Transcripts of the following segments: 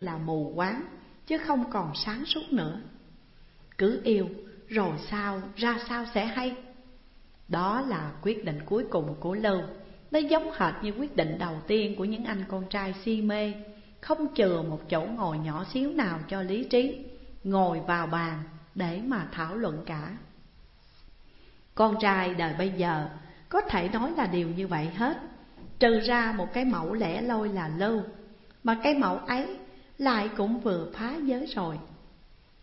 là mù quáng, chứ không còn sáng suốt nữa. Cứ yêu, rồi sao, ra sao sẽ hay? Đó là quyết định cuối cùng của Lưu. Nó giống hệt như quyết định đầu tiên của những anh con trai si mê, không chừa một chỗ ngồi nhỏ xíu nào cho lý trí, ngồi vào bàn để mà thảo luận cả. Con trai đời bây giờ có thể nói là điều như vậy hết, trừ ra một cái mẫu lẻ loi là Lưu, mà cái mẫu ấy lại cũng vừa phá giới rồi.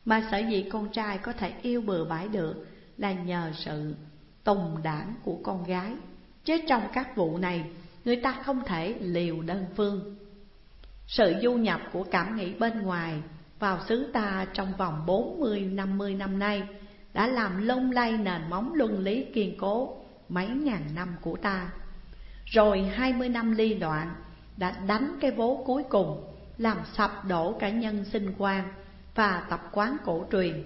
Mà sở dĩ con trai có thể yêu bừa bãi được là nhờ sự tùng đảng của con gái. Chứ trong các vụ này, người ta không thể liều đơn phương. Sự du nhập của cảm nghĩ bên ngoài vào xứ ta trong vòng 40-50 năm nay đã làm lung lay nền móng luân lý kiên cố mấy ngàn năm của ta. Rồi 20 năm ly loạn đã đánh cái vố cuối cùng, làm sập đổ cả nhân sinh quan và tập quán cổ truyền.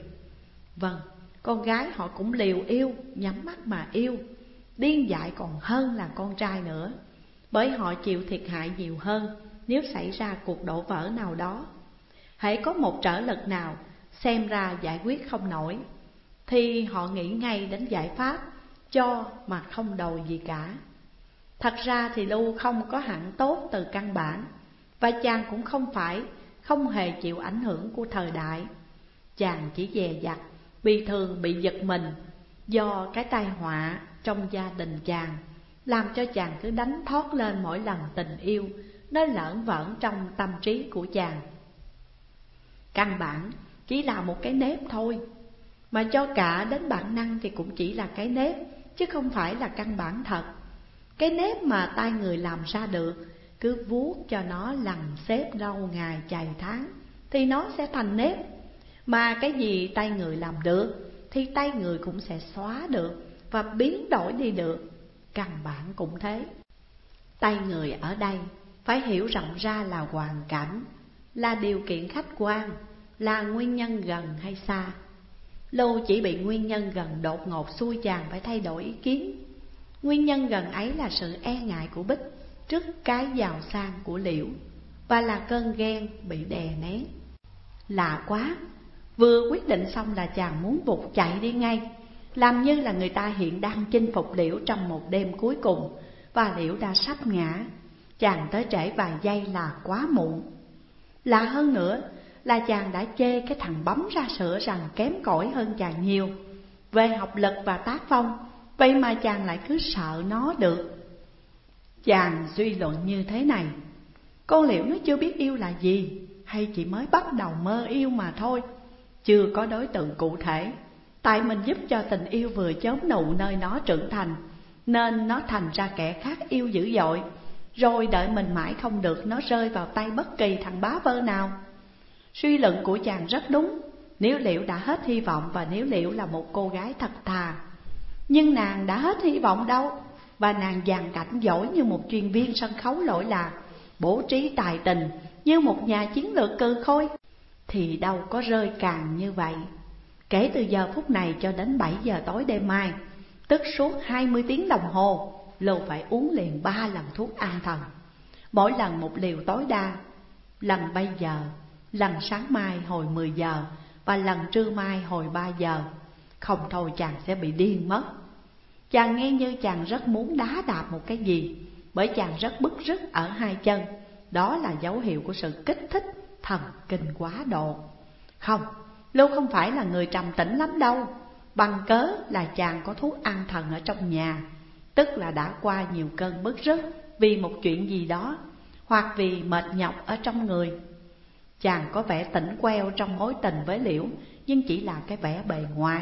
Vâng, con gái họ cũng liều yêu, nhắm mắt mà yêu. Điên dại còn hơn là con trai nữa Bởi họ chịu thiệt hại nhiều hơn Nếu xảy ra cuộc đổ vỡ nào đó. Hãy có một trở lực nào Xem ra giải quyết không nổi Thì họ nghĩ ngay đến giải pháp Cho mà không đòi gì cả. Thật ra thì Lưu không có hẳn tốt từ căn bản. Và chàng cũng không phải, Không hề chịu ảnh hưởng của thời đại. Chàng chỉ dè dặt Vì thường bị giật mình Do cái tai họa trong gia đình chàng, Làm cho chàng cứ đánh thoát lên mỗi lần tình yêu Nó lởn vởn trong tâm trí của chàng. Căn bản chỉ là một cái nếp thôi, Mà cho cả đến bản năng thì cũng chỉ là cái nếp, Chứ không phải là căn bản thật. Cái nếp mà tay người làm ra được cứ vuốt cho nó lằn xếp lâu ngày chày tháng, Thì nó sẽ thành nếp. Mà cái gì tay người làm được, Thì tay người cũng sẽ xóa được và biến đổi đi được. Căn bản cũng thế. Tay người ở đây phải hiểu rộng ra là hoàn cảnh, Là điều kiện khách quan, Là nguyên nhân gần hay xa. Lâu chỉ bị nguyên nhân gần đột ngột xui chàng phải thay đổi ý kiến. Nguyên nhân gần ấy là sự e ngại của Bích. Trước cái giàu sang của Liễu Và là cơn ghen bị đè nén. Lạ quá, Vừa quyết định xong là chàng muốn vụt chạy đi ngay, làm như là người ta hiện đang chinh phục liễu trong một đêm cuối cùng và liễu đã sắp ngã. Chàng tới trễ vài giây là quá muộn. Lạ hơn nữa là chàng đã chê cái thằng bấm ra sữa rằng kém cỏi hơn chàng nhiều. Về học lực và tác phong, vậy mà chàng lại cứ sợ nó được chàng suy luận như thế này. Con liệu nó chưa biết yêu là gì, hay chỉ mới bắt đầu mơ yêu mà thôi. Chưa có đối tượng cụ thể. Tại mình giúp cho tình yêu vừa chớm nụ nơi nó trưởng thành, Nên nó thành ra kẻ khác yêu dữ dội. Rồi đợi mình mãi không được, nó rơi vào tay bất kỳ thằng bá vơ nào. Suy luận của chàng rất đúng. Nếu liệu đã hết hy vọng và nếu liệu là một cô gái thật thà, Nhưng nàng đã hết hy vọng đâu? Và nàng dàn cảnh giỏi như một chuyên viên sân khấu lỗi lạc Bố trí tài tình như một nhà chiến lược cơ khôi. Thì đâu có rơi càng như vậy. Kể từ giờ phút này cho đến 7 giờ tối đêm mai Tức suốt 20 tiếng đồng hồ Lưu phải uống liền ba lần thuốc an thần. Mỗi lần một liều tối đa Lần bây giờ, lần sáng mai hồi 10 giờ Và lần trưa mai hồi 3 giờ Không thôi chàng sẽ bị điên mất. Chàng nghe như chàng rất muốn đá đạp một cái gì Bởi chàng rất bức rứt ở hai chân. Đó là dấu hiệu của sự kích thích thần kinh quá độ. Không, Lưu không phải là người trầm tĩnh lắm đâu. Bằng cớ là chàng có thuốc an thần ở trong nhà Tức là đã qua nhiều cơn bức rứt Vì một chuyện gì đó Hoặc vì mệt nhọc ở trong người. Chàng có vẻ tỉnh queo trong mối tình với Liễu Nhưng chỉ là cái vẻ bề ngoài.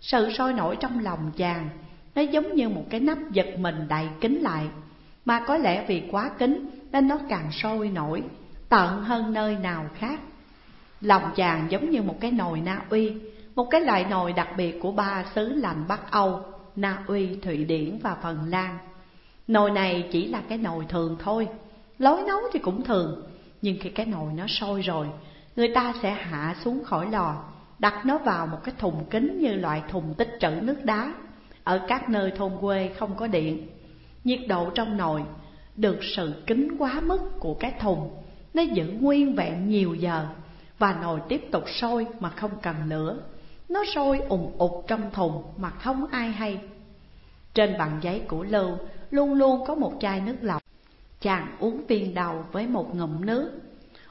Sự sôi nổi trong lòng chàng nó giống như một cái nắp giật mình đầy kín lại. Mà có lẽ vì quá kín Nên nó càng sôi nổi Tận hơn nơi nào khác. Lòng chàng giống như một cái nồi Na Uy Một cái loại nồi đặc biệt của ba xứ lành Bắc Âu Na Uy, Thụy Điển và Phần Lan. Nồi này chỉ là cái nồi thường thôi Lối nấu thì cũng thường Nhưng khi cái nồi nó sôi rồi Người ta sẽ hạ xuống khỏi lò Đặt nó vào một cái thùng kính như loại thùng tích trữ nước đá. Ở các nơi thôn quê không có điện, Nhiệt độ trong nồi được sự kín quá mức của cái thùng. Nó giữ nguyên vẹn nhiều giờ Và nồi tiếp tục sôi mà không cần lửa Nó sôi ùn ụt trong thùng mà không ai hay. Trên bàn giấy của Lưu luôn luôn có một chai nước lọc. Chàng uống viên đầu với một ngụm nước.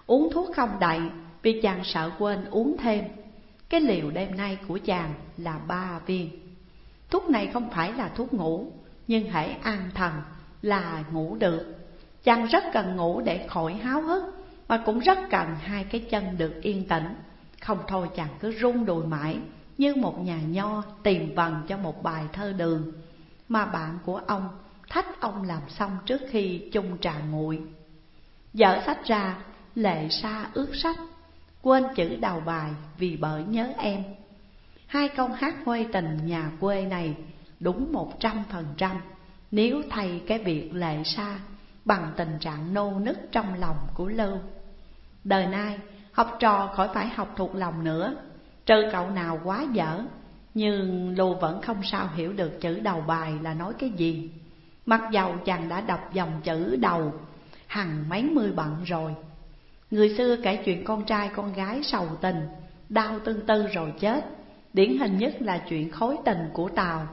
Uống thuốc không đầy vì chàng sợ quên uống thêm. Cái liều đêm nay của chàng là ba viên. Thuốc này không phải là thuốc ngủ Nhưng hãy an thần là ngủ được. Chàng rất cần ngủ để khỏi háo hức Và cũng rất cần hai cái chân được yên tĩnh. Không thôi chàng cứ rung đùi mãi Như một nhà nho tìm vần cho một bài thơ đường. Mà bạn của ông thách ông làm xong trước khi chung trà nguội. Dở sách ra, lệ xa ướt sách Quên chữ đầu bài vì bởi nhớ em. Hai câu hát quê tình nhà quê này đúng một trăm phần trăm. Nếu thay cái việc lệ xa bằng tình trạng nô nức trong lòng của Lưu. Đời nay, học trò khỏi phải học thuộc lòng nữa. Trừ cậu nào quá dở, Nhưng Lưu vẫn không sao hiểu được chữ đầu bài là nói cái gì. Mặc dầu chàng đã đọc dòng chữ đầu, Hằng mấy mươi bận rồi. Người xưa kể chuyện con trai con gái sầu tình, Đau tương tư rồi chết. Điển hình nhất là chuyện khối tình của Tàu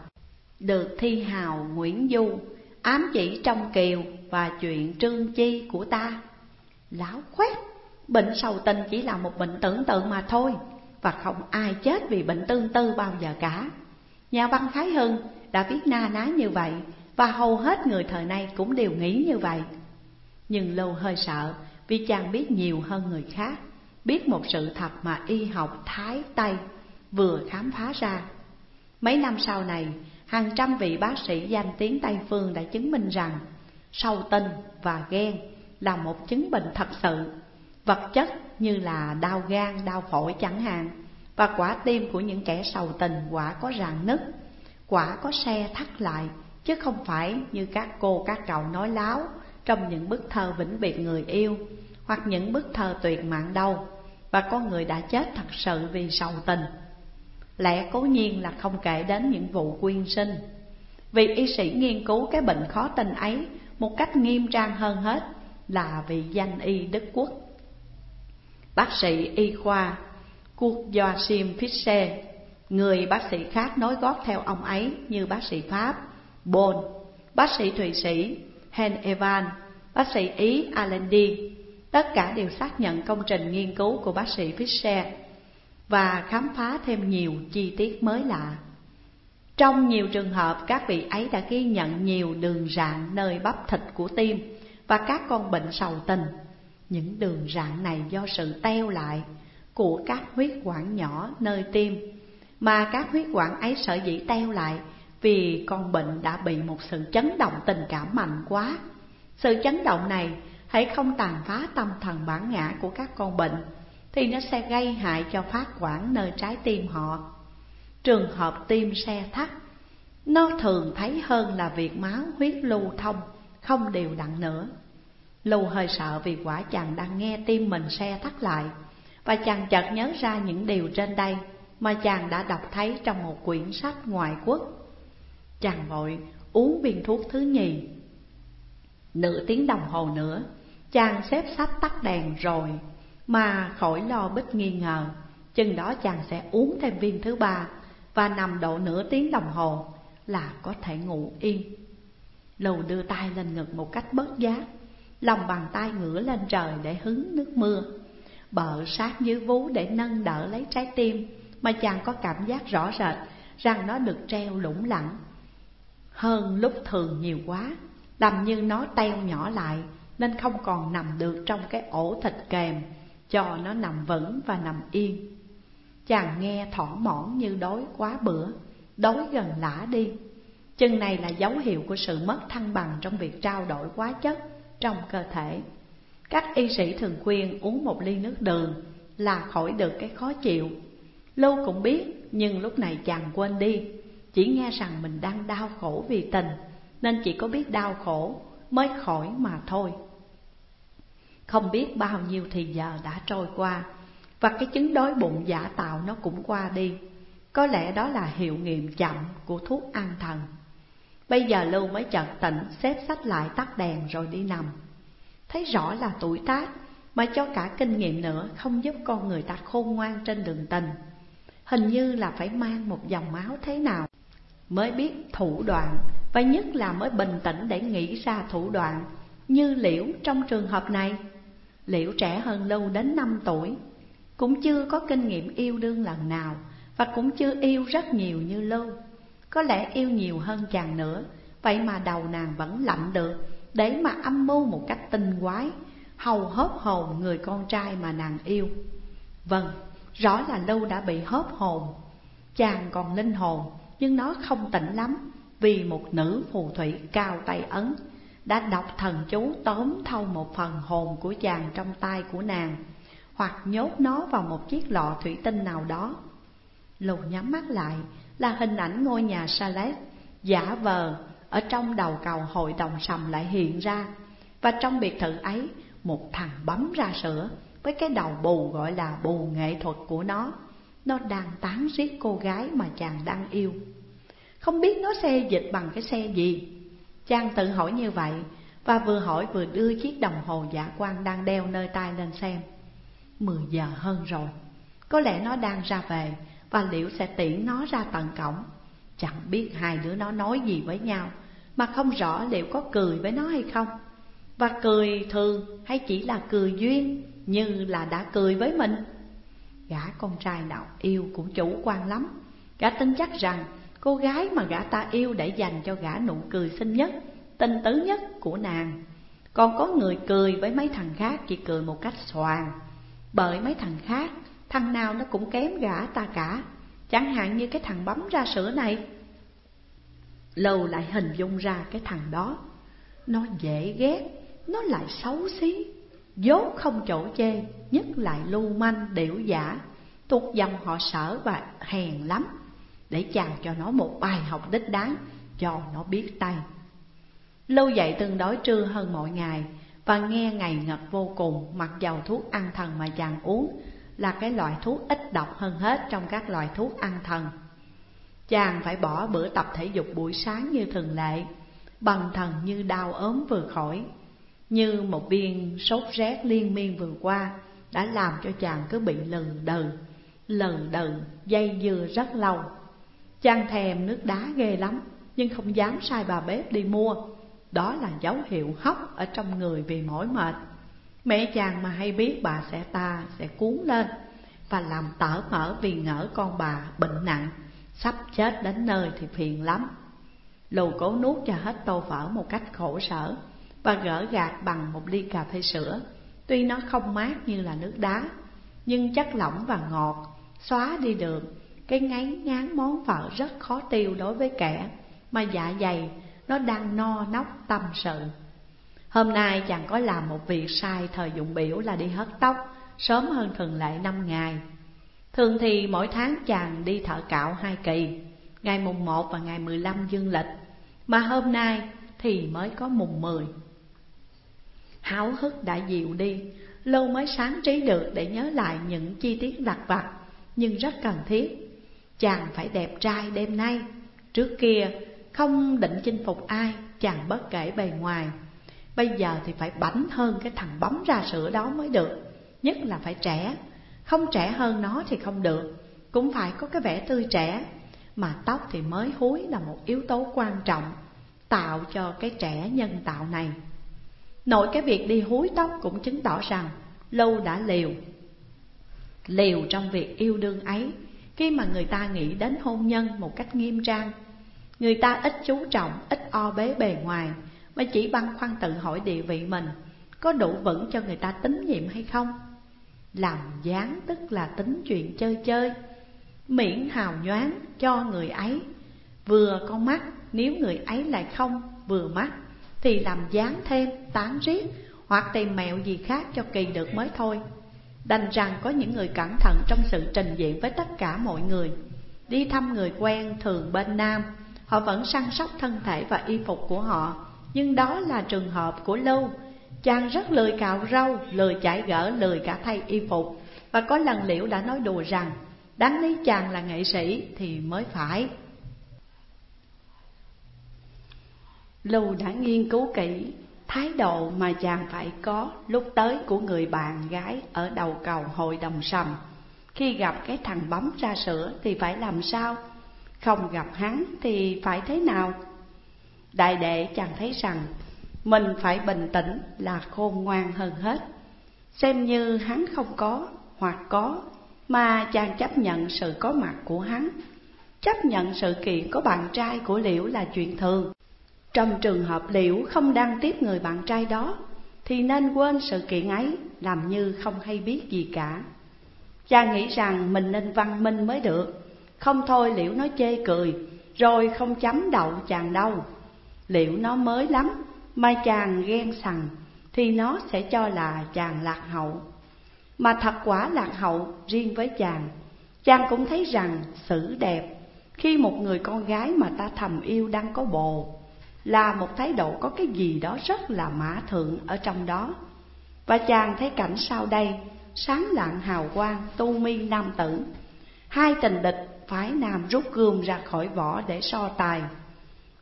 Được thi hào Nguyễn Du, Ám chỉ trong kiều và chuyện trương chi của ta. Lão khoét Bệnh sầu tình chỉ là một bệnh tưởng tượng mà thôi, Và không ai chết vì bệnh tương tư bao giờ cả. Nhà văn Khái Hưng đã viết na ná như vậy, Và hầu hết người thời nay cũng đều nghĩ như vậy. Nhưng Lưu hơi sợ vì chàng biết nhiều hơn người khác, Biết một sự thật mà y học Thái Tây vừa khám phá ra. Mấy năm sau này, hàng trăm vị bác sĩ danh tiếng Tây Phương đã chứng minh rằng Sâu tinh và ghen là một chứng bệnh thật sự. Vật chất như là đau gan, đau phổi chẳng hạn Và quả tim của những kẻ sầu tình quả có rạn nứt Quả có xe thắt lại Chứ không phải như các cô các cậu nói láo Trong những bức thơ vĩnh biệt người yêu Hoặc những bức thơ tuyệt mạng đâu. Và con người đã chết thật sự vì sầu tình. Lẽ cố nhiên là không kể đến những vụ quyên sinh. Vì y sĩ nghiên cứu cái bệnh khó tin ấy, Một cách nghiêm trang hơn hết Là vì danh y Đức Quốc. Bác sĩ y khoa Cuộc Joachim Fischer Người bác sĩ khác nối gót theo ông ấy như bác sĩ Pháp Bon Bác sĩ Thụy Sĩ, Hen Evan, Bác sĩ Ý Alendi. Tất cả đều xác nhận công trình nghiên cứu của bác sĩ Fischer và khám phá thêm nhiều chi tiết mới lạ. Trong nhiều trường hợp, các vị ấy đã ghi nhận nhiều đường rạn nơi bắp thịt của tim và các con bệnh sầu tình. Những đường rạn này do sự teo lại của các huyết quản nhỏ nơi tim, mà các huyết quản ấy sở dĩ teo lại vì con bệnh đã bị một sự chấn động tình cảm mạnh quá. Sự chấn động này hãy không tàn phá tâm thần bản ngã của các con bệnh thì nó sẽ gây hại cho phát quản nơi trái tim họ. Trường hợp tim xe thắt, nó thường thấy hơn là việc máu huyết lưu thông không đều đặn nữa. Lưu hơi sợ vì quả chàng đang nghe tim mình xe thắt lại và chàng chợt nhớ ra những điều trên đây mà chàng đã đọc thấy trong một quyển sách ngoại quốc. Chàng vội uống viên thuốc thứ nhì. Nửa tiếng đồng hồ nữa, chàng xếp sách tắt đèn rồi mà khỏi lo bích nghi ngờ, Chừng đó chàng sẽ uống thêm viên thứ ba Và nằm độ nửa tiếng đồng hồ là có thể ngủ yên. Lầu đưa tay lên ngực một cách bớt giác, Lòng bàn tay ngửa lên trời để hứng nước mưa. Bợ sát dưới vú để nâng đỡ lấy trái tim Mà chàng có cảm giác rõ rệt rằng nó được treo lủng lẳng. Hơn lúc thường nhiều quá Làm như nó teo nhỏ lại Nên không còn nằm được trong cái ổ thịt kèm cho nó nằm vững và nằm yên. Chàng nghe thỏ mỏn như đói quá bữa, đói gần lã đi. Chân này là dấu hiệu của sự mất thăng bằng trong việc trao đổi quá chất trong cơ thể. Các y sĩ thường khuyên uống một ly nước đường là khỏi được cái khó chịu. Lâu cũng biết, nhưng lúc này chàng quên đi, chỉ nghe rằng mình đang đau khổ vì tình, nên chỉ có biết đau khổ mới khỏi mà thôi. Không biết bao nhiêu thì giờ đã trôi qua, Và cái chứng đói bụng giả tạo nó cũng qua đi. Có lẽ đó là hiệu nghiệm chậm của thuốc an thần. Bây giờ Lưu mới chợt tỉnh, xếp sách lại tắt đèn rồi đi nằm. Thấy rõ là tuổi tác, Mà cho cả kinh nghiệm nữa không giúp con người ta khôn ngoan trên đường tình. Hình như là phải mang một dòng máu thế nào Mới biết thủ đoạn, Và nhất là mới bình tĩnh để nghĩ ra thủ đoạn Như Liễu trong trường hợp này. Liễu trẻ hơn Lưu đến 5 tuổi. Cũng chưa có kinh nghiệm yêu đương lần nào Và cũng chưa yêu rất nhiều như Lưu Có lẽ yêu nhiều hơn chàng nữa Vậy mà đầu nàng vẫn lạnh được Để mà âm mưu một cách tinh quái Hầu hớp hồn người con trai mà nàng yêu. Vâng, rõ là Lưu đã bị hớp hồn. Chàng còn linh hồn Nhưng nó không tỉnh lắm Vì một nữ phù thủy cao tay ấn. Đã đọc thần chú tóm thâu một phần hồn của chàng trong tay của nàng, Hoặc nhốt nó vào một chiếc lọ thủy tinh nào đó. Lù nhắm mắt lại, là hình ảnh ngôi nhà Salet, Giả vờ ở trong đầu cầu hội đồng sầm lại hiện ra, Và trong biệt thự ấy, một thằng bấm ra sữa Với cái đầu bù gọi là bù nghệ thuật của nó. Nó đang tán giết cô gái mà chàng đang yêu. Không biết nó xe dịch bằng cái xe gì Chàng tự hỏi như vậy, Và vừa hỏi vừa đưa chiếc đồng hồ giả quan đang đeo nơi tay lên xem. Mười giờ hơn rồi, Có lẽ nó đang ra về, Và liệu sẽ tiễn nó ra tận cổng. Chẳng biết hai đứa nó nói gì với nhau, Mà không rõ liệu có cười với nó hay không. Và cười thường hay chỉ là cười duyên, Như là đã cười với mình. Gã con trai nào yêu cũng chủ quan lắm. Gã tin chắc rằng cô gái mà gã ta yêu để dành cho gã nụ cười xinh nhất Tinh tứ nhất của nàng. Còn có người cười với mấy thằng khác chỉ cười một cách soàn, Bởi mấy thằng khác, thằng nào nó cũng kém gã ta cả. Chẳng hạn như cái thằng bấm ra sữa này. Lâu lại hình dung ra cái thằng đó. Nó dễ ghét, nó lại xấu xí. Dốt không chỗ chê, nhất lại lưu manh, điểu giả Thuộc dòng họ sở và hèn lắm. Để chàng cho nó một bài học đích đáng, Cho nó biết tay. Lâu dậy tương đối trưa hơn mọi ngày, Và nghe ngày ngật vô cùng, Mặc dầu thuốc ăn thần mà chàng uống, Là cái loại thuốc ít độc hơn hết Trong các loại thuốc ăn thần. Chàng phải bỏ bữa tập thể dục buổi sáng như thường lệ Bằng thần như đau ốm vừa khỏi, Như một viên sốt rét liên miên vừa qua, Đã làm cho chàng cứ bị lừ đừ Lừ đừ, dây dưa rất lâu. Chàng thèm nước đá ghê lắm, Nhưng không dám sai bà bếp đi mua. Đó là dấu hiệu hóc ở trong người vì mỏi mệt. Mẹ chàng mà hay biết bà sẽ ta sẽ cuốn lên Và làm tở mở vì ngỡ con bà bệnh nặng. Sắp chết đến nơi thì phiền lắm. Lù cố nuốt cho hết tô phở một cách khổ sở Và gỡ gạt bằng một ly cà phê sữa. Tuy nó không mát như là nước đá, Nhưng chất lỏng và ngọt, Xóa đi được. Cái ngáy ngán món phở rất khó tiêu đối với kẻ Mà dạ dày, nó đang no nóc tâm sự. Hôm nay chàng có làm một việc sai thời dụng biểu là đi hớt tóc, Sớm hơn thường lệ năm ngày. Thường thì mỗi tháng chàng đi thợ cạo hai kỳ, Ngày mùng 1 và ngày 15 dương lịch. Mà hôm nay thì mới có mùng 10 Háo hức đã dịu đi, Lâu mới sáng trí được để nhớ lại những chi tiết lặt vặt, Nhưng rất cần thiết. Chàng phải đẹp trai đêm nay. Trước kia, không định chinh phục ai, Chàng bất kể bề ngoài. Bây giờ thì phải bảnh hơn cái thằng bấm ra sữa đó mới được. Nhất là phải trẻ. Không trẻ hơn nó thì không được. Cũng phải có cái vẻ tươi trẻ. Mà tóc thì mới húi là một yếu tố quan trọng, Tạo cho cái trẻ nhân tạo này. Nội cái việc đi húi tóc cũng chứng tỏ rằng, Lâu đã liều. Liều trong việc yêu đương ấy. Khi mà người ta nghĩ đến hôn nhân một cách nghiêm trang Người ta ít chú trọng, ít o bế bề ngoài Mà chỉ băn khoăn tự hỏi địa vị mình Có đủ vững cho người ta tín nhiệm hay không? Làm dáng tức là tính chuyện chơi chơi Miễn hào nhoáng cho người ấy. Vừa con mắt nếu người ấy lại không vừa mắt Thì làm dáng thêm tán riết Hoặc tìm mẹo gì khác cho kỳ được mới thôi. Đành rằng có những người cẩn thận trong sự trình diện với tất cả mọi người. Đi thăm người quen thường bên Nam Họ vẫn săn sóc thân thể và y phục của họ. Nhưng đó là trường hợp của Lưu. Chàng rất lười cạo râu, lười chải gỡ, lười cả thay y phục. Và có lần liễu đã nói đùa rằng Đáng lý chàng là nghệ sĩ thì mới phải. Lưu đã nghiên cứu kỹ thái độ mà chàng phải có lúc tới của người bạn gái ở đầu cầu hội đồng sầm. Khi gặp cái thằng bấm ra sữa thì phải làm sao? Không gặp hắn thì phải thế nào? Đại đệ, chàng thấy rằng mình phải bình tĩnh là khôn ngoan hơn hết. Xem như hắn không có hoặc có, mà chàng chấp nhận sự có mặt của hắn. Chấp nhận sự kiện có bạn trai của Liễu là chuyện thường. Trong trường hợp Liễu không đăng tiếp người bạn trai đó, Thì nên quên sự kiện ấy, Làm như không hay biết gì cả. Chàng nghĩ rằng mình nên văn minh mới được. Không thôi Liễu nó chê cười, Rồi không chấm đậu chàng đâu. Liễu nó mới lắm Mà chàng ghen sằng, Thì nó sẽ cho là chàng lạc hậu. Mà thật quả lạc hậu riêng với chàng Chàng cũng thấy rằng xử đẹp. Khi một người con gái mà ta thầm yêu đang có bồ là một thái độ có cái gì đó rất là mã thượng ở trong đó. Và chàng thấy cảnh sau đây, sáng lạng hào quang, tu mi nam tử. Hai tình địch phái nam rút gươm ra khỏi vỏ để so tài.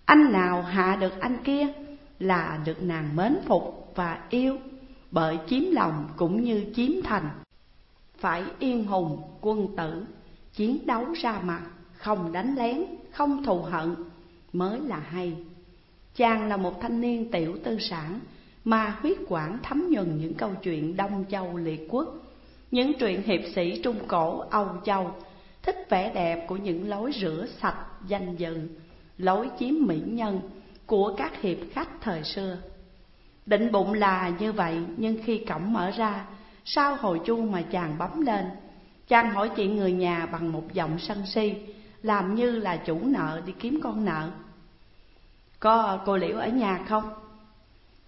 Anh nào hạ được anh kia là được nàng mến phục và yêu, bởi chiếm lòng cũng như chiếm thành. Phải yên hùng, quân tử, chiến đấu ra mặt, không đánh lén, không thù hận mới là hay. Chàng là một thanh niên tiểu tư sản mà huyết quản thấm nhuần những câu chuyện Đông Châu liệt quốc, những truyện hiệp sĩ Trung Cổ Âu Châu, thích vẻ đẹp của những lối rửa sạch danh dự, lối chiếm mỹ nhân của các hiệp khách thời xưa. Định bụng là như vậy, nhưng khi cổng mở ra, sau hồi chuông mà chàng bấm lên, chàng hỏi chị người nhà bằng một giọng sân si, làm như là chủ nợ đi kiếm con nợ. Có cô Liễu ở nhà không?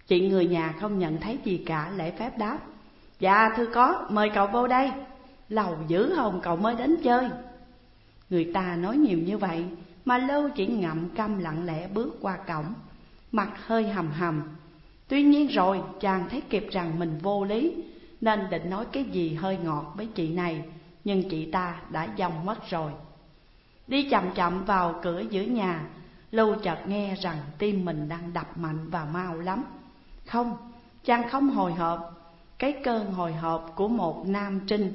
Chị người nhà không nhận thấy gì cả lễ phép đáp. Dạ thưa có, mời cậu vô đây. Lầu dữ hồng cậu mới đến chơi. Người ta nói nhiều như vậy Mà lâu chỉ ngậm câm lặng lẽ bước qua cổng. Mặt hơi hầm hầm. Tuy nhiên rồi chàng thấy kịp rằng mình vô lý Nên định nói cái gì hơi ngọt với chị này Nhưng chị ta đã dòng mất rồi. Đi chậm chậm vào cửa giữa nhà Lưu chợt nghe rằng tim mình đang đập mạnh và mau lắm. Không, chàng không hồi hộp. Cái cơn hồi hộp của một nam trinh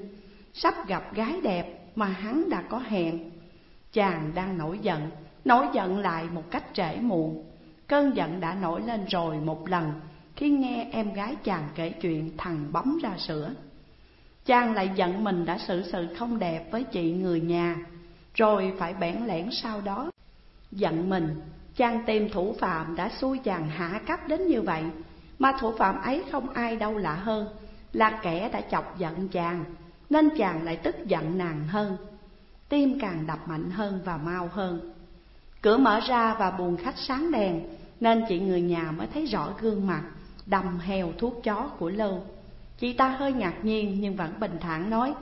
Sắp gặp gái đẹp mà hắn đã có hẹn. Chàng đang nổi giận Nổi giận lại một cách trễ muộn. Cơn giận đã nổi lên rồi một lần Khi nghe em gái chàng kể chuyện thằng bấm ra sữa. Chàng lại giận mình đã xử sự không đẹp với chị người nhà Rồi phải bẽn lẽn sau đó. Giận mình, chàng tìm thủ phạm đã xui chàng hạ cấp đến như vậy Mà thủ phạm ấy không ai đâu lạ hơn Là kẻ đã chọc giận chàng Nên chàng lại tức giận nàng hơn Tim càng đập mạnh hơn và mau hơn. Cửa mở ra và buồng khách sáng đèn Nên chị người nhà mới thấy rõ gương mặt Đầm heo thuốc chó của Lưu. Chị ta hơi ngạc nhiên nhưng vẫn bình thản nói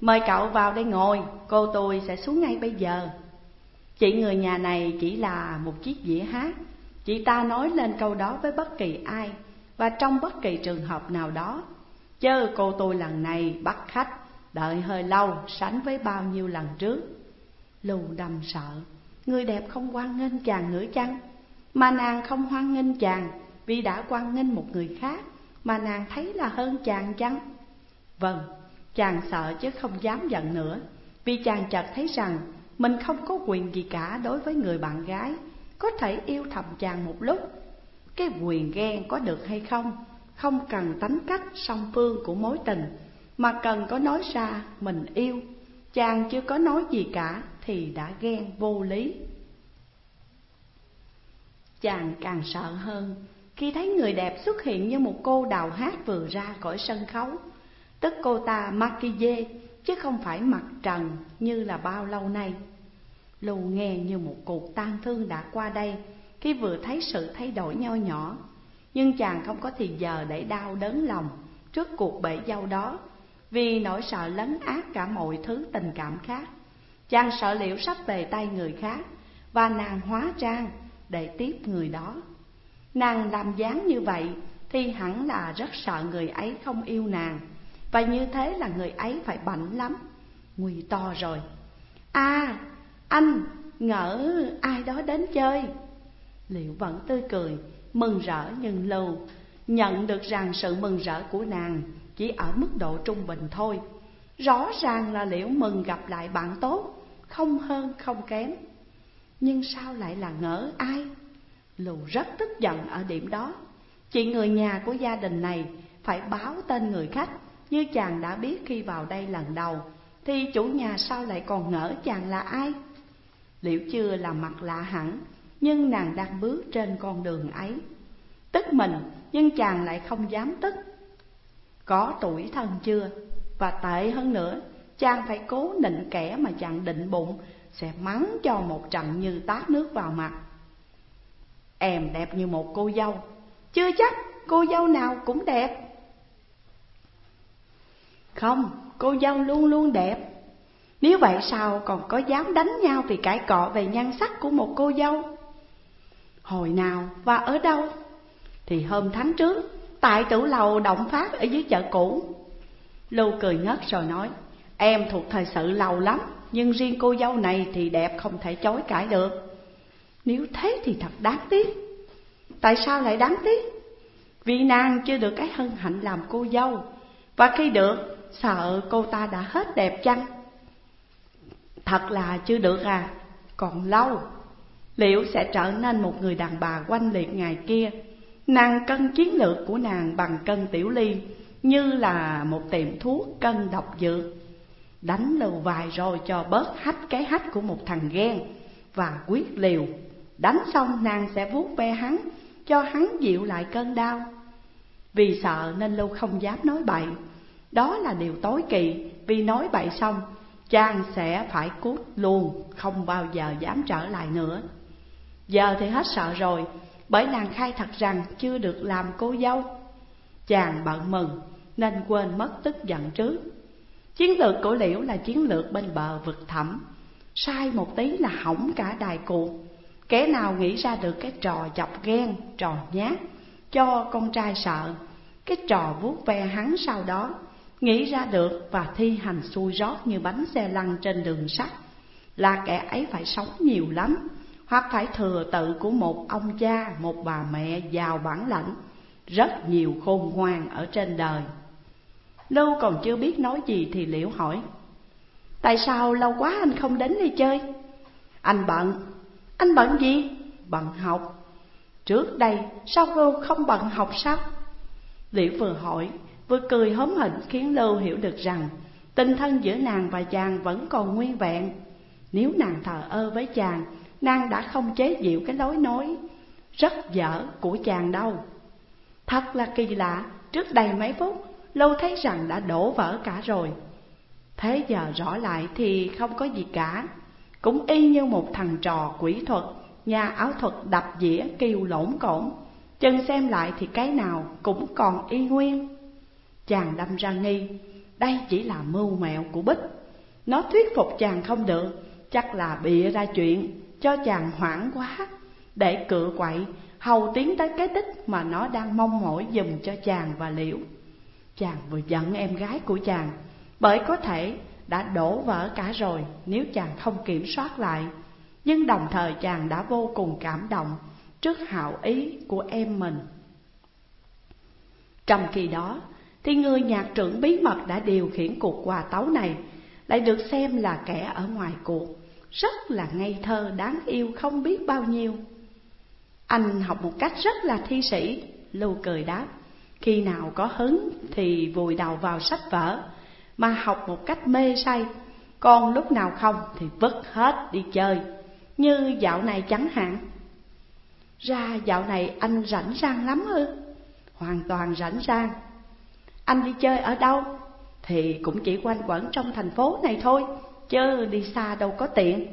Mời cậu vào đây ngồi, cô tôi sẽ xuống ngay bây giờ. Chị người nhà này chỉ là một chiếc dĩa hát. Chị ta nói lên câu đó với bất kỳ ai Và trong bất kỳ trường hợp nào đó Chớ cô tôi lần này bắt khách Đợi hơi lâu sánh với bao nhiêu lần trước. Lù đầm sợ Người đẹp không hoan nghênh chàng nữa chăng? Mà nàng không hoan nghênh chàng Vì đã hoan nghênh một người khác Mà nàng thấy là hơn chàng chăng? Vâng, chàng sợ chứ không dám giận nữa Vì chàng chợt thấy rằng mình không có quyền gì cả đối với người bạn gái. Có thể yêu thầm chàng một lúc, Cái quyền ghen có được hay không? Không cần tánh cách song phương của mối tình. Mà cần có nói ra, mình yêu. Chàng chưa có nói gì cả Thì đã ghen vô lý. Chàng càng sợ hơn Khi thấy người đẹp xuất hiện như một cô đào hát vừa ra khỏi sân khấu. Tức cô ta maquille chứ không phải mặt trần như là bao lâu nay. Lù nghe như một cuộc tan thương đã qua đây, khi vừa thấy sự thay đổi nho nhỏ. Nhưng chàng không có thì giờ để đau đớn lòng trước cuộc bể dâu đó, vì nỗi sợ lấn át cả mọi thứ tình cảm khác. Chàng sợ liệu sắp về tay người khác và nàng hóa trang để tiếp người đó. Nàng làm dáng như vậy thì hẳn là rất sợ người ấy không yêu nàng và như thế là người ấy phải bảnh lắm Nguy to rồi À anh ngỡ ai đó đến chơi Liệu vẫn tươi cười mừng rỡ nhưng Lưu nhận được rằng sự mừng rỡ của nàng chỉ ở mức độ trung bình thôi. Rõ ràng là Liễu mừng gặp lại bạn tốt, không hơn không kém. Nhưng sao lại là ngỡ ai? Lưu rất tức giận ở điểm đó. Chị người nhà của gia đình này phải báo tên người khách như chàng đã biết khi vào đây lần đầu, Thì chủ nhà sao lại còn ngỡ chàng là ai? Liễu chưa là mặt lạ hẳn, Nhưng nàng đang bước trên con đường ấy. Tức mình, nhưng chàng lại không dám tức. Có tuổi thân chưa? Và tệ hơn nữa, Chàng phải cố nịnh kẻ mà chàng định bụng, Sẽ mắng cho một trận như tát nước vào mặt. Em đẹp như một cô dâu. Chưa chắc cô dâu nào cũng đẹp không, cô dâu luôn luôn đẹp. Nếu vậy sao còn có dám đánh nhau vì cãi cọ về nhan sắc của một cô dâu? Hồi nào và ở đâu? Thì hôm tháng trước Tại tử lầu động phát ở dưới chợ cũ. Lưu cười ngất rồi nói Em thuộc thời sự lầu lắm Nhưng riêng cô dâu này thì đẹp không thể chối cãi được. Nếu thế thì thật đáng tiếc. Tại sao lại đáng tiếc? Vì nàng chưa được cái hân hạnh làm cô dâu. Và khi được Sợ cô ta đã hết đẹp chăng? Thật là chưa được à. Còn lâu, Liệu sẽ trở nên một người đàn bà quanh liệt ngày kia? Nàng cân chiến lược của nàng bằng cân tiểu ly, Như là một tiệm thuốc cân độc dược. Đánh lâu vài rồi cho bớt hách cái hách của một thằng ghen. Và quyết liều, Đánh xong nàng sẽ vuốt ve hắn, Cho hắn dịu lại cơn đau. Vì sợ nên Lưu không dám nói bậy đó là điều tối kỵ Vì nói bậy xong Chàng sẽ phải cút luôn Không bao giờ dám trở lại nữa. Giờ thì hết sợ rồi Bởi nàng khai thật rằng chưa được làm cô dâu. Chàng bận mừng Nên quên mất tức giận trước. Chiến lược của Liễu là chiến lược bên bờ vực thẳm. Sai một tí là hỏng cả đài cuộc. Kẻ nào nghĩ ra được cái trò chọc ghen, trò nhát Cho con trai sợ Cái trò vuốt ve hắn sau đó Nghĩ ra được và thi hành xuôi rót như bánh xe lăn trên đường sắt Là kẻ ấy phải sống nhiều lắm Hoặc phải thừa tự của một ông cha, một bà mẹ giàu bản lãnh Rất nhiều khôn ngoan ở trên đời Lưu còn chưa biết nói gì thì Liễu hỏi Tại sao lâu quá anh không đến đây chơi? Anh bận Anh bận gì? Bận học Trước đây sao cô không bận học sao? Liễu vừa hỏi Vừa cười hóm hỉnh khiến Lưu hiểu được rằng Tình thân giữa nàng và chàng vẫn còn nguyên vẹn. Nếu nàng thờ ơ với chàng, Nàng đã không chế diệu cái lối nói, Rất dở của chàng đâu. Thật là kỳ lạ, Trước đây mấy phút Lưu thấy rằng đã đổ vỡ cả rồi. Thế giờ rõ lại thì không có gì cả. Cũng y như một thằng trò quỷ thuật, Nhà áo thuật đập dĩa kêu lỗn cổn. Chân xem lại thì cái nào cũng còn y nguyên. Chàng đâm ra nghi Đây chỉ là mưu mẹo của Bích. Nó thuyết phục chàng không được. Chắc là bịa ra chuyện, Cho chàng hoảng quá. Để cựa quậy, Hầu tiến tới cái đích mà nó đang mong mỏi dùm cho chàng và liễu. Chàng vừa giận em gái của chàng, Bởi có thể đã đổ vỡ cả rồi Nếu chàng không kiểm soát lại. Nhưng đồng thời chàng đã vô cùng cảm động Trước hảo ý của em mình. Trong khi đó thì người nhạc trưởng bí mật đã điều khiển cuộc quà tấu này lại được xem là kẻ ở ngoài cuộc, rất là ngây thơ, đáng yêu không biết bao nhiêu. Anh học một cách rất là thi sĩ, Lưu cười đáp, khi nào có hứng thì vùi đầu vào sách vở, mà học một cách mê say, còn lúc nào không thì vứt hết đi chơi, như dạo này chẳng hạn. Ra dạo này anh rảnh rang lắm ư? Hoàn toàn rảnh rang, anh đi chơi ở đâu? Thì cũng chỉ quanh quẩn trong thành phố này thôi Chứ đi xa đâu có tiện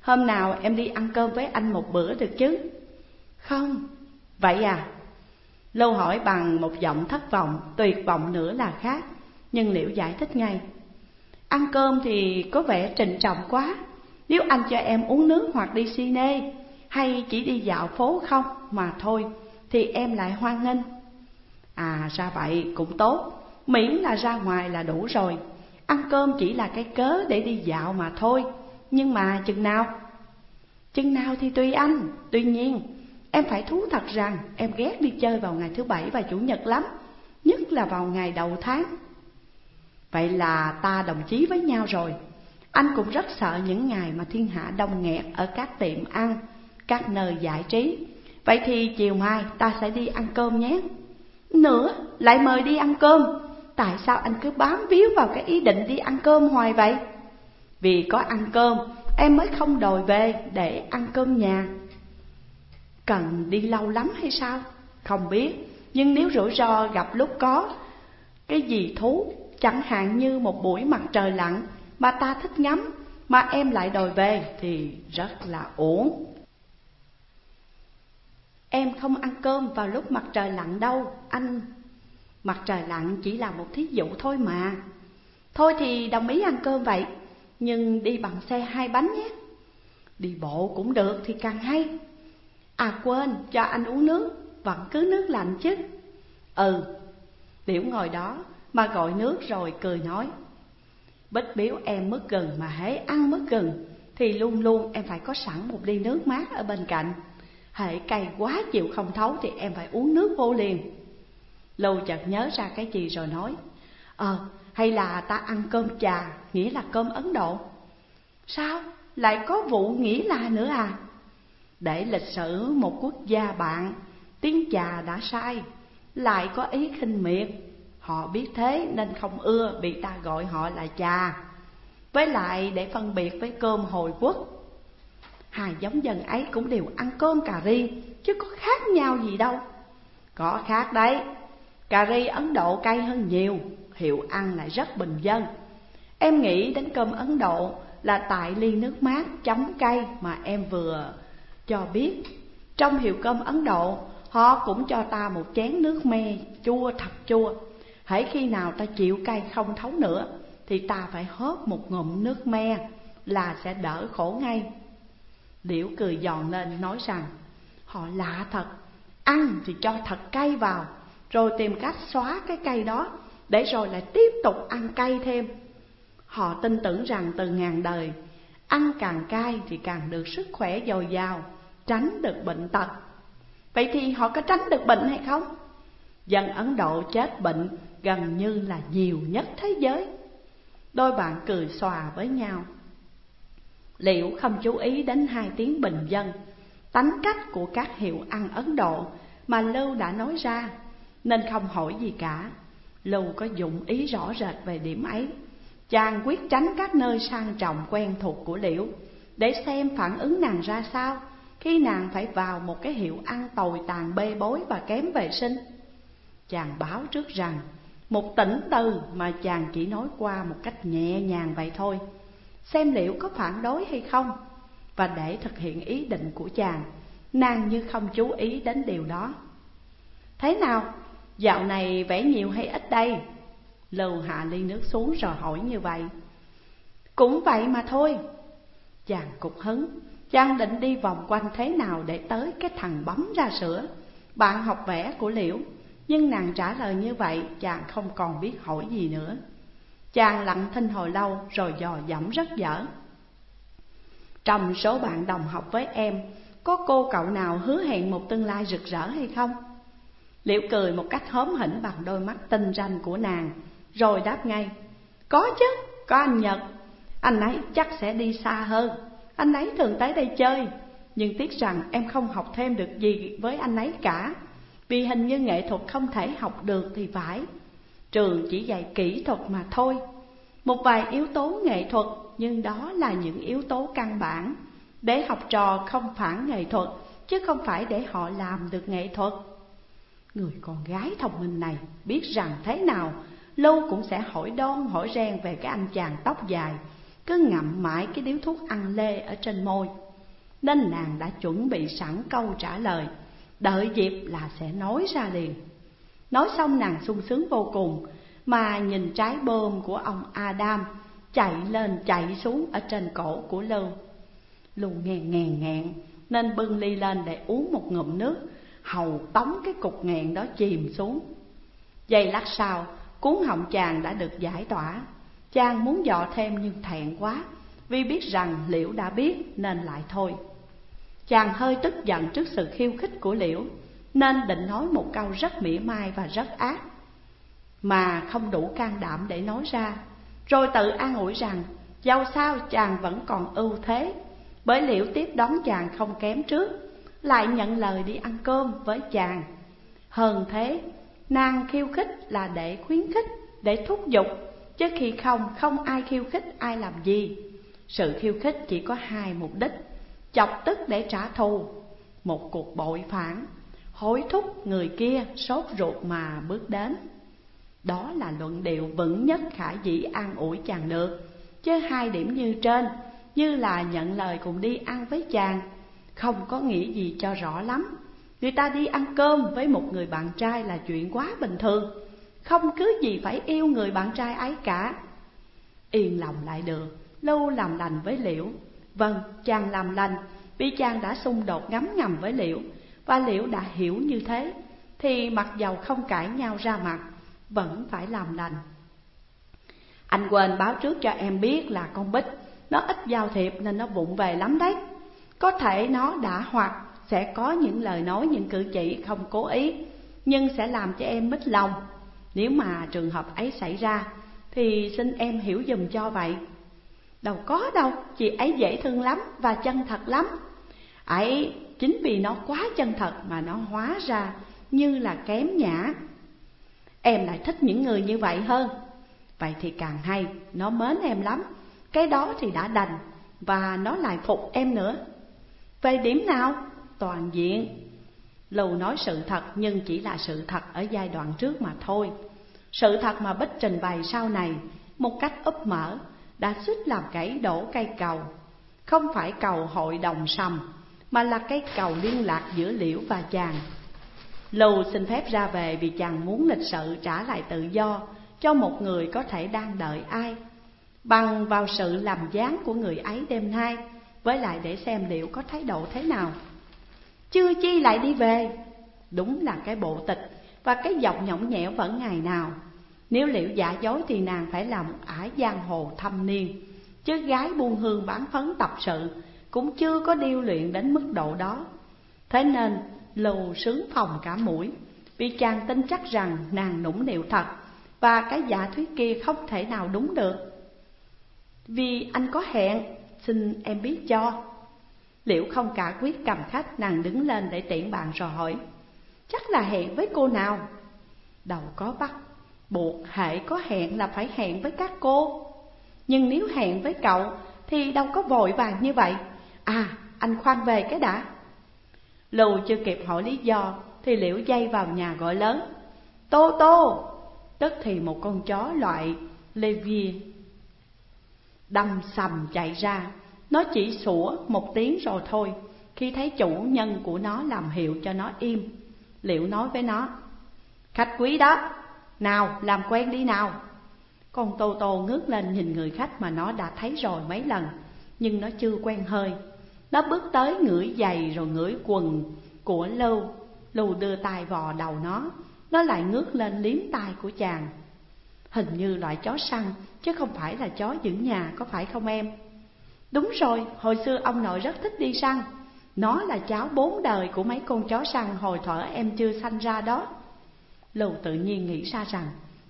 Hôm nào em đi ăn cơm với anh một bữa được chứ? Không, vậy à? Lâu hỏi bằng một giọng thất vọng, tuyệt vọng nữa là khác Nhưng Liễu giải thích ngay Ăn cơm thì có vẻ trịnh trọng quá Nếu anh cho em uống nước hoặc đi cine Hay chỉ đi dạo phố không mà thôi Thì em lại hoan nghênh À ra vậy cũng tốt. Miễn là ra ngoài là đủ rồi. Ăn cơm chỉ là cái cớ để đi dạo mà thôi. Nhưng mà chừng nào? Chừng nào thì tùy anh. Tuy nhiên, Em phải thú thật rằng em ghét đi chơi vào ngày thứ bảy và chủ nhật lắm, Nhất là vào ngày đầu tháng. Vậy là ta đồng chí với nhau rồi. Anh cũng rất sợ những ngày mà thiên hạ đông nghẹt ở các tiệm ăn, Các nơi giải trí. Vậy thì chiều mai ta sẽ đi ăn cơm nhé. Nữa lại mời đi ăn cơm. Tại sao anh cứ bám víu vào cái ý định đi ăn cơm hoài vậy? Vì có ăn cơm em mới không đòi về để ăn cơm nhà. Cần đi lâu lắm hay sao? Không biết, nhưng nếu rủi ro gặp lúc có Cái gì thú, chẳng hạn như một buổi mặt trời lặn Mà ta thích ngắm, mà em lại đòi về thì rất là uổng. Em không ăn cơm vào lúc mặt trời lặn đâu, anh. Mặt trời lặn chỉ là một thí dụ thôi mà. Thôi thì đồng ý ăn cơm vậy Nhưng đi bằng xe hai bánh nhé. Đi bộ cũng được thì càng hay. À quên, cho anh uống nước, vẫn cứ nước lạnh chứ. Ừ, Liễu ngồi đó mà gọi nước rồi cười nói. Bích biếu em mất gừng mà hễ ăn mất gừng Thì luôn luôn em phải có sẵn một ly nước mát ở bên cạnh. Hễ cay quá chịu không thấu thì em phải uống nước vô liền. Lâu chợt nhớ ra cái gì rồi nói Ờ, hay là ta ăn cơm trà, nghĩa là cơm Ấn Độ. Sao, lại có vụ nghĩa là nữa à? Để lịch sử một quốc gia bạn tiếng trà đã sai lại có ý khinh miệt. Họ biết thế nên không ưa bị ta gọi họ là trà với lại để phân biệt với cơm hồi quốc hai giống dân ấy cũng đều ăn cơm cà ri, chứ có khác nhau gì đâu. Có khác đấy, cà ri ấn độ cay hơn nhiều, hiệu ăn lại rất bình dân. Em nghĩ đến cơm ấn độ là tại ly nước mát chống cay mà em vừa cho biết. Trong hiệu cơm Ấn Độ, Họ cũng cho ta một chén nước me, chua thật chua. Hãy khi nào ta chịu cay không thấu nữa, Thì ta phải hớp một ngụm nước me Là sẽ đỡ khổ ngay. Liễu cười giòn lên, nói rằng, Họ lạ thật, Ăn thì cho thật cay vào, Rồi tìm cách xóa cái cay đó, Để rồi lại tiếp tục ăn cay thêm. Họ tin tưởng rằng từ ngàn đời, Ăn càng cay thì càng được sức khỏe dồi dào, tránh được bệnh tật. Vậy thì họ có tránh được bệnh hay không? Dân Ấn Độ chết bệnh gần như là nhiều nhất thế giới. Đôi bạn cười xòa với nhau. Liễu không chú ý đến hai tiếng bình dân Tánh cách của các hiệu ăn Ấn Độ mà Lưu đã nói ra Nên không hỏi gì cả. Lưu có dụng ý rõ rệt về điểm ấy. Chàng quyết tránh các nơi sang trọng quen thuộc của Liễu Để xem phản ứng nàng ra sao khi nàng phải vào một cái hiệu ăn tồi tàn bê bối và kém vệ sinh. Chàng báo trước rằng một tỉnh từ mà chàng chỉ nói qua một cách nhẹ nhàng vậy thôi, xem liệu có phản đối hay không. Và để thực hiện ý định của chàng, nàng như không chú ý đến điều đó. Thế nào, dạo này vẽ nhiều hay ít đây? Lưu hạ ly nước xuống rồi hỏi như vậy. Cũng vậy mà thôi. Chàng cục hứng, Chàng định đi vòng quanh thế nào để tới cái thằng bấm ra sữa Bạn học vẽ của Liễu Nhưng nàng trả lời như vậy chàng không còn biết hỏi gì nữa Chàng lặng thinh hồi lâu rồi dò dẫm rất dở. Trong số bạn đồng học với em Có cô cậu nào hứa hẹn một tương lai rực rỡ hay không? Liễu cười một cách hóm hỉnh bằng đôi mắt tinh ranh của nàng Rồi đáp ngay Có chứ, có anh Nhật. Anh ấy chắc sẽ đi xa hơn. Anh ấy thường tới đây chơi. Nhưng tiếc rằng em không học thêm được gì với anh ấy cả. Vì hình như nghệ thuật không thể học được thì phải. Trường chỉ dạy kỹ thuật mà thôi. Một vài yếu tố nghệ thuật, Nhưng đó là những yếu tố căn bản. Để học trò không phản nghệ thuật, Chứ không phải để họ làm được nghệ thuật. Người con gái thông minh này biết rằng thế nào Lâu cũng sẽ hỏi đon, hỏi ren về cái anh chàng tóc dài. Cứ ngậm mãi cái điếu thuốc ăn lê ở trên môi. Nên nàng đã chuẩn bị sẵn câu trả lời. Đợi dịp là sẽ nói ra liền. Nói xong nàng sung sướng vô cùng, Mà nhìn trái bơm của ông Adam Chạy lên chạy xuống ở trên cổ của Lưu Lưu nghèn nghèn nghẹn Nên bưng ly lên để uống một ngụm nước, Hầu tống cái cục nghẹn đó chìm xuống. Giây lát sau, cuốn họng chàng đã được giải tỏa. Chàng muốn dọ thêm nhưng thẹn quá, Vì biết rằng Liễu đã biết nên lại thôi. Chàng hơi tức giận trước sự khiêu khích của Liễu. Nên định nói một câu rất mỉa mai và rất ác Mà không đủ can đảm để nói ra. Rồi tự an ủi rằng Dẫu sao chàng vẫn còn ưu thế Bởi Liễu tiếp đón chàng không kém trước Lại nhận lời đi ăn cơm với chàng. Hơn thế, nàng khiêu khích là để khuyến khích, để thúc giục Chứ khi không, không ai khiêu khích ai làm gì. Sự khiêu khích chỉ có hai mục đích chọc tức để trả thù một cuộc bội phản hối thúc người kia sốt ruột mà bước đến. Đó là luận điệu vững nhất khả dĩ an ủi chàng được chứ hai điểm như trên như là nhận lời cùng đi ăn với chàng không có nghĩa gì cho rõ lắm. Người ta đi ăn cơm với một người bạn trai là chuyện quá bình thường không cứ gì phải yêu người bạn trai ấy cả. Yên lòng lại được lâu làm lành với liễu. Vâng, chàng làm lành vì chàng đã xung đột ngấm ngầm với Liễu và Liễu đã hiểu như thế Thì mặc dầu không cãi nhau ra mặt Vẫn phải làm lành. Anh quên báo trước cho em biết là con Bích Nó ít giao thiệp nên nó vụng về lắm đấy. Có thể nó đã hoặc sẽ có những lời nói, những cử chỉ không cố ý Nhưng sẽ làm cho em mít lòng. Nếu mà trường hợp ấy xảy ra Thì xin em hiểu dùm cho vậy. Đâu có đâu, chị ấy dễ thương lắm và chân thật lắm. Ấy, chính vì nó quá chân thật mà nó hóa ra như là kém nhã. Em lại thích những người như vậy hơn. Vậy thì càng hay, nó mến em lắm. Cái đó thì đã đành Và nó lại phục em nữa. Về điểm nào? Toàn diện. Lầu nói sự thật nhưng chỉ là sự thật ở giai đoạn trước mà thôi. Sự thật mà Bích trình bày sau này Một cách úp mở đã xích làm gãy đổ cây cầu. Không phải cầu hội đồng sầm mà là cây cầu liên lạc giữa liễu và chàng. Lưu xin phép ra về vì chàng muốn lịch sự trả lại tự do Cho một người có thể đang đợi ai, Bằng vào sự làm dáng của người ấy đêm nay, Với lại để xem liệu có thái độ thế nào. Chưa chi lại đi về. Đúng là cái bộ tịch Và cái giọng nhõng nhẽo vẫn ngày nào. Nếu liệu giả dối thì nàng phải làm ả giang hồ thâm niên, Chứ gái buôn hương bán phấn tập sự cũng chưa có điêu luyện đến mức độ đó. Thế nên lù sướng phòng cả mũi Vì chàng tin chắc rằng nàng nũng nịu thật Và cái giả thuyết kia không thể nào đúng được. Vì anh có hẹn, xin em biết cho. Liệu không cả quyết cầm khách nàng đứng lên để tiễn bạn rồi hỏi Chắc là hẹn với cô nào? Đầu có bắt Buộc hệ có hẹn là phải hẹn với các cô. Nhưng nếu hẹn với cậu thì đâu có vội vàng như vậy. À anh khoan về cái đã. Lù chưa kịp hỏi lý do, Thì liễu dây vào nhà gọi lớn. Tô tô! Tức thì một con chó loại Levier. Đâm sầm chạy ra. Nó chỉ sủa một tiếng rồi thôi. Khi thấy chủ nhân của nó làm hiệu cho nó im, Liễu nói với nó, Khách quý đó, nào, làm quen đi nào. Con Tô Tô ngước lên nhìn người khách mà nó đã thấy rồi mấy lần, Nhưng nó chưa quen hơi. Nó bước tới ngửi giày rồi ngửi quần của Lưu Lưu đưa tay vò đầu nó. Nó lại ngước lên liếm tay của chàng. Hình như loại chó săn Chứ không phải là chó giữ nhà có phải không em? Đúng rồi, hồi xưa ông nội rất thích đi săn. Nó là cháu bốn đời của mấy con chó săn hồi thở em chưa sanh ra đó. Lưu tự nhiên nghĩ ra rằng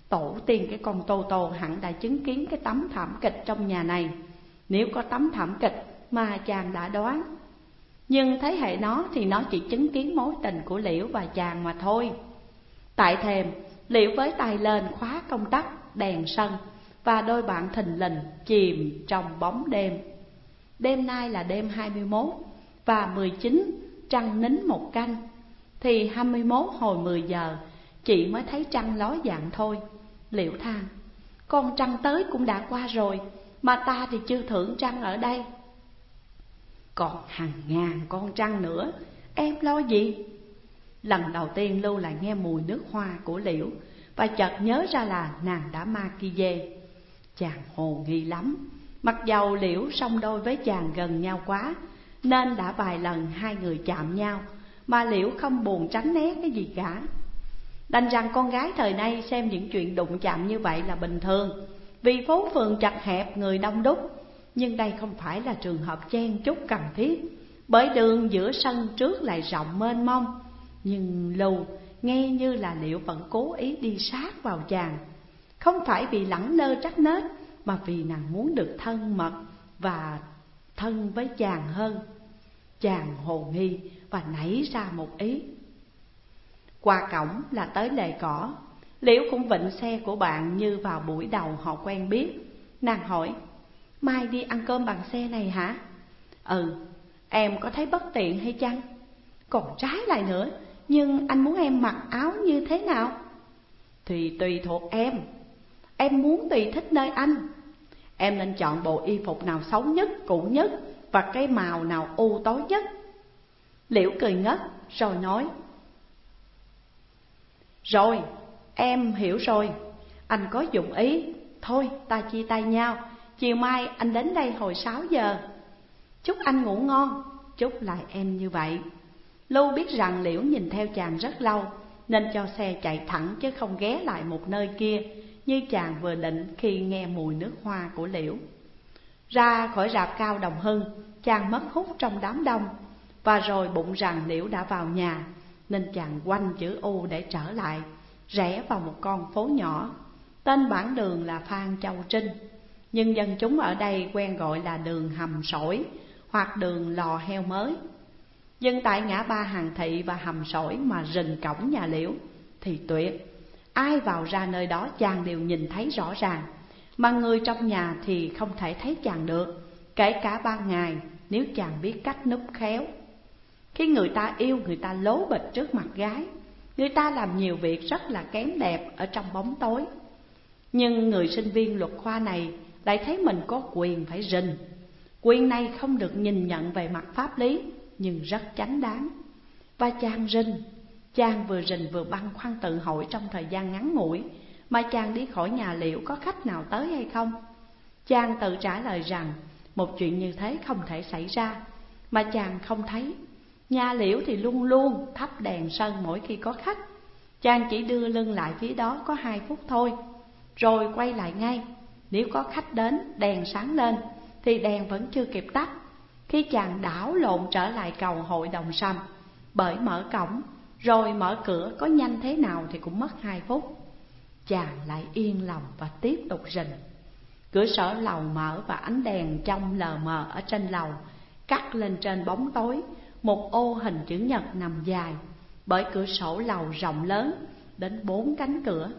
Tổ tiên cái con Tô Tô hẳn đã chứng kiến cái tấm thảm kịch trong nhà này. Nếu có tấm thảm kịch mà chàng đã đoán. Nhưng thế hệ nó thì nó chỉ chứng kiến mối tình của Liễu và chàng mà thôi. Tại thềm, Liễu với tay lên khóa công tắc, đèn sân Và đôi bạn thình lình chìm trong bóng đêm. Đêm nay là đêm 21 và 19 trăng nín một canh Thì 21 hồi 10 giờ Chị mới thấy trăng ló dạng thôi. Liễu than Con trăng tới cũng đã qua rồi Mà ta thì chưa thưởng trăng ở đây. Còn hàng ngàn con trăng nữa. Em lo gì? Lần đầu tiên Lưu lại nghe mùi nước hoa của liễu Và chợt nhớ ra là nàng đã ma kỳ dê Chàng hồ nghi lắm. Mặc dầu liễu song đôi với chàng gần nhau quá, Nên đã vài lần hai người chạm nhau, Mà liễu không buồn tránh né cái gì cả. Đành rằng con gái thời nay xem những chuyện đụng chạm như vậy là bình thường, Vì phố phường chặt hẹp người đông đúc nhưng đây không phải là trường hợp chen chúc cần thiết, Bởi đường giữa sân trước lại rộng mênh mông. Nhưng lù nghe như là Liễu vẫn cố ý đi sát vào chàng. Không phải vì lẳng lơ trắc nết, Mà vì nàng muốn được thân mật và thân với chàng hơn. Chàng hồ nghi và nảy ra một ý. Qua cổng là tới lề cỏ. Liễu cũng vịnh xe của bạn như vào buổi đầu họ quen biết. Nàng hỏi Mai đi ăn cơm bằng xe này hả? Ừ, em có thấy bất tiện hay chăng? Còn trái lại nữa, nhưng anh muốn em mặc áo như thế nào? Thì tùy thuộc em Em muốn tùy thích nơi anh Em nên chọn bộ y phục nào xấu nhất, cũ nhất Và cái màu nào u tối nhất Liễu cười ngất rồi nói Rồi, em hiểu rồi Anh có dụng ý Thôi ta chia tay nhau Chiều mai anh đến đây hồi 6 giờ. Chúc anh ngủ ngon. Chúc lại em như vậy. Lưu biết rằng Liễu nhìn theo chàng rất lâu, Nên cho xe chạy thẳng chứ không ghé lại một nơi kia, Như chàng vừa định khi nghe mùi nước hoa của Liễu. Ra khỏi rạp cao đồng hưng, Chàng mất hút trong đám đông, Và rồi bụng rằng Liễu đã vào nhà, Nên chàng quanh chữ U để trở lại, Rẽ vào một con phố nhỏ, Tên bản đường là Phan Châu Trinh. Nhưng dân chúng ở đây quen gọi là đường hầm sỏi, Hoặc đường lò heo mới. Dân tại ngã ba hàng thị và hầm sỏi mà rình cổng nhà liễu, Thì tuyệt. Ai vào ra nơi đó, chàng đều nhìn thấy rõ ràng. Mà người trong nhà thì không thể thấy chàng được, Kể cả ban ngày, nếu chàng biết cách núp khéo. Khi người ta yêu, người ta lố bịch trước mặt gái. Người ta làm nhiều việc rất là kém đẹp ở trong bóng tối. Nhưng người sinh viên luật khoa này lại thấy mình có quyền phải rình. Quyền này không được nhìn nhận về mặt pháp lý, Nhưng rất chánh đáng. Và chàng rình, Chàng vừa rình vừa băn khoăn tự hỏi trong thời gian ngắn ngủi, Mà chàng đi khỏi nhà liệu có khách nào tới hay không? Chàng tự trả lời rằng, Một chuyện như thế không thể xảy ra, Mà chàng không thấy. Nhà liễu thì luôn luôn thắp đèn sân mỗi khi có khách. Chàng chỉ đưa lưng lại phía đó có hai phút thôi, Rồi quay lại ngay. Nếu có khách đến, đèn sáng lên, Thì đèn vẫn chưa kịp tắt. Khi chàng đảo lộn trở lại cầu hội đồng sâm, Bởi mở cổng, Rồi mở cửa có nhanh thế nào thì cũng mất hai phút. Chàng lại yên lòng và tiếp tục rình. Cửa sổ lầu mở và ánh đèn trong lờ mờ ở trên lầu, Cắt lên trên bóng tối một ô hình chữ nhật nằm dài. Bởi cửa sổ lầu rộng lớn, đến bốn cánh cửa.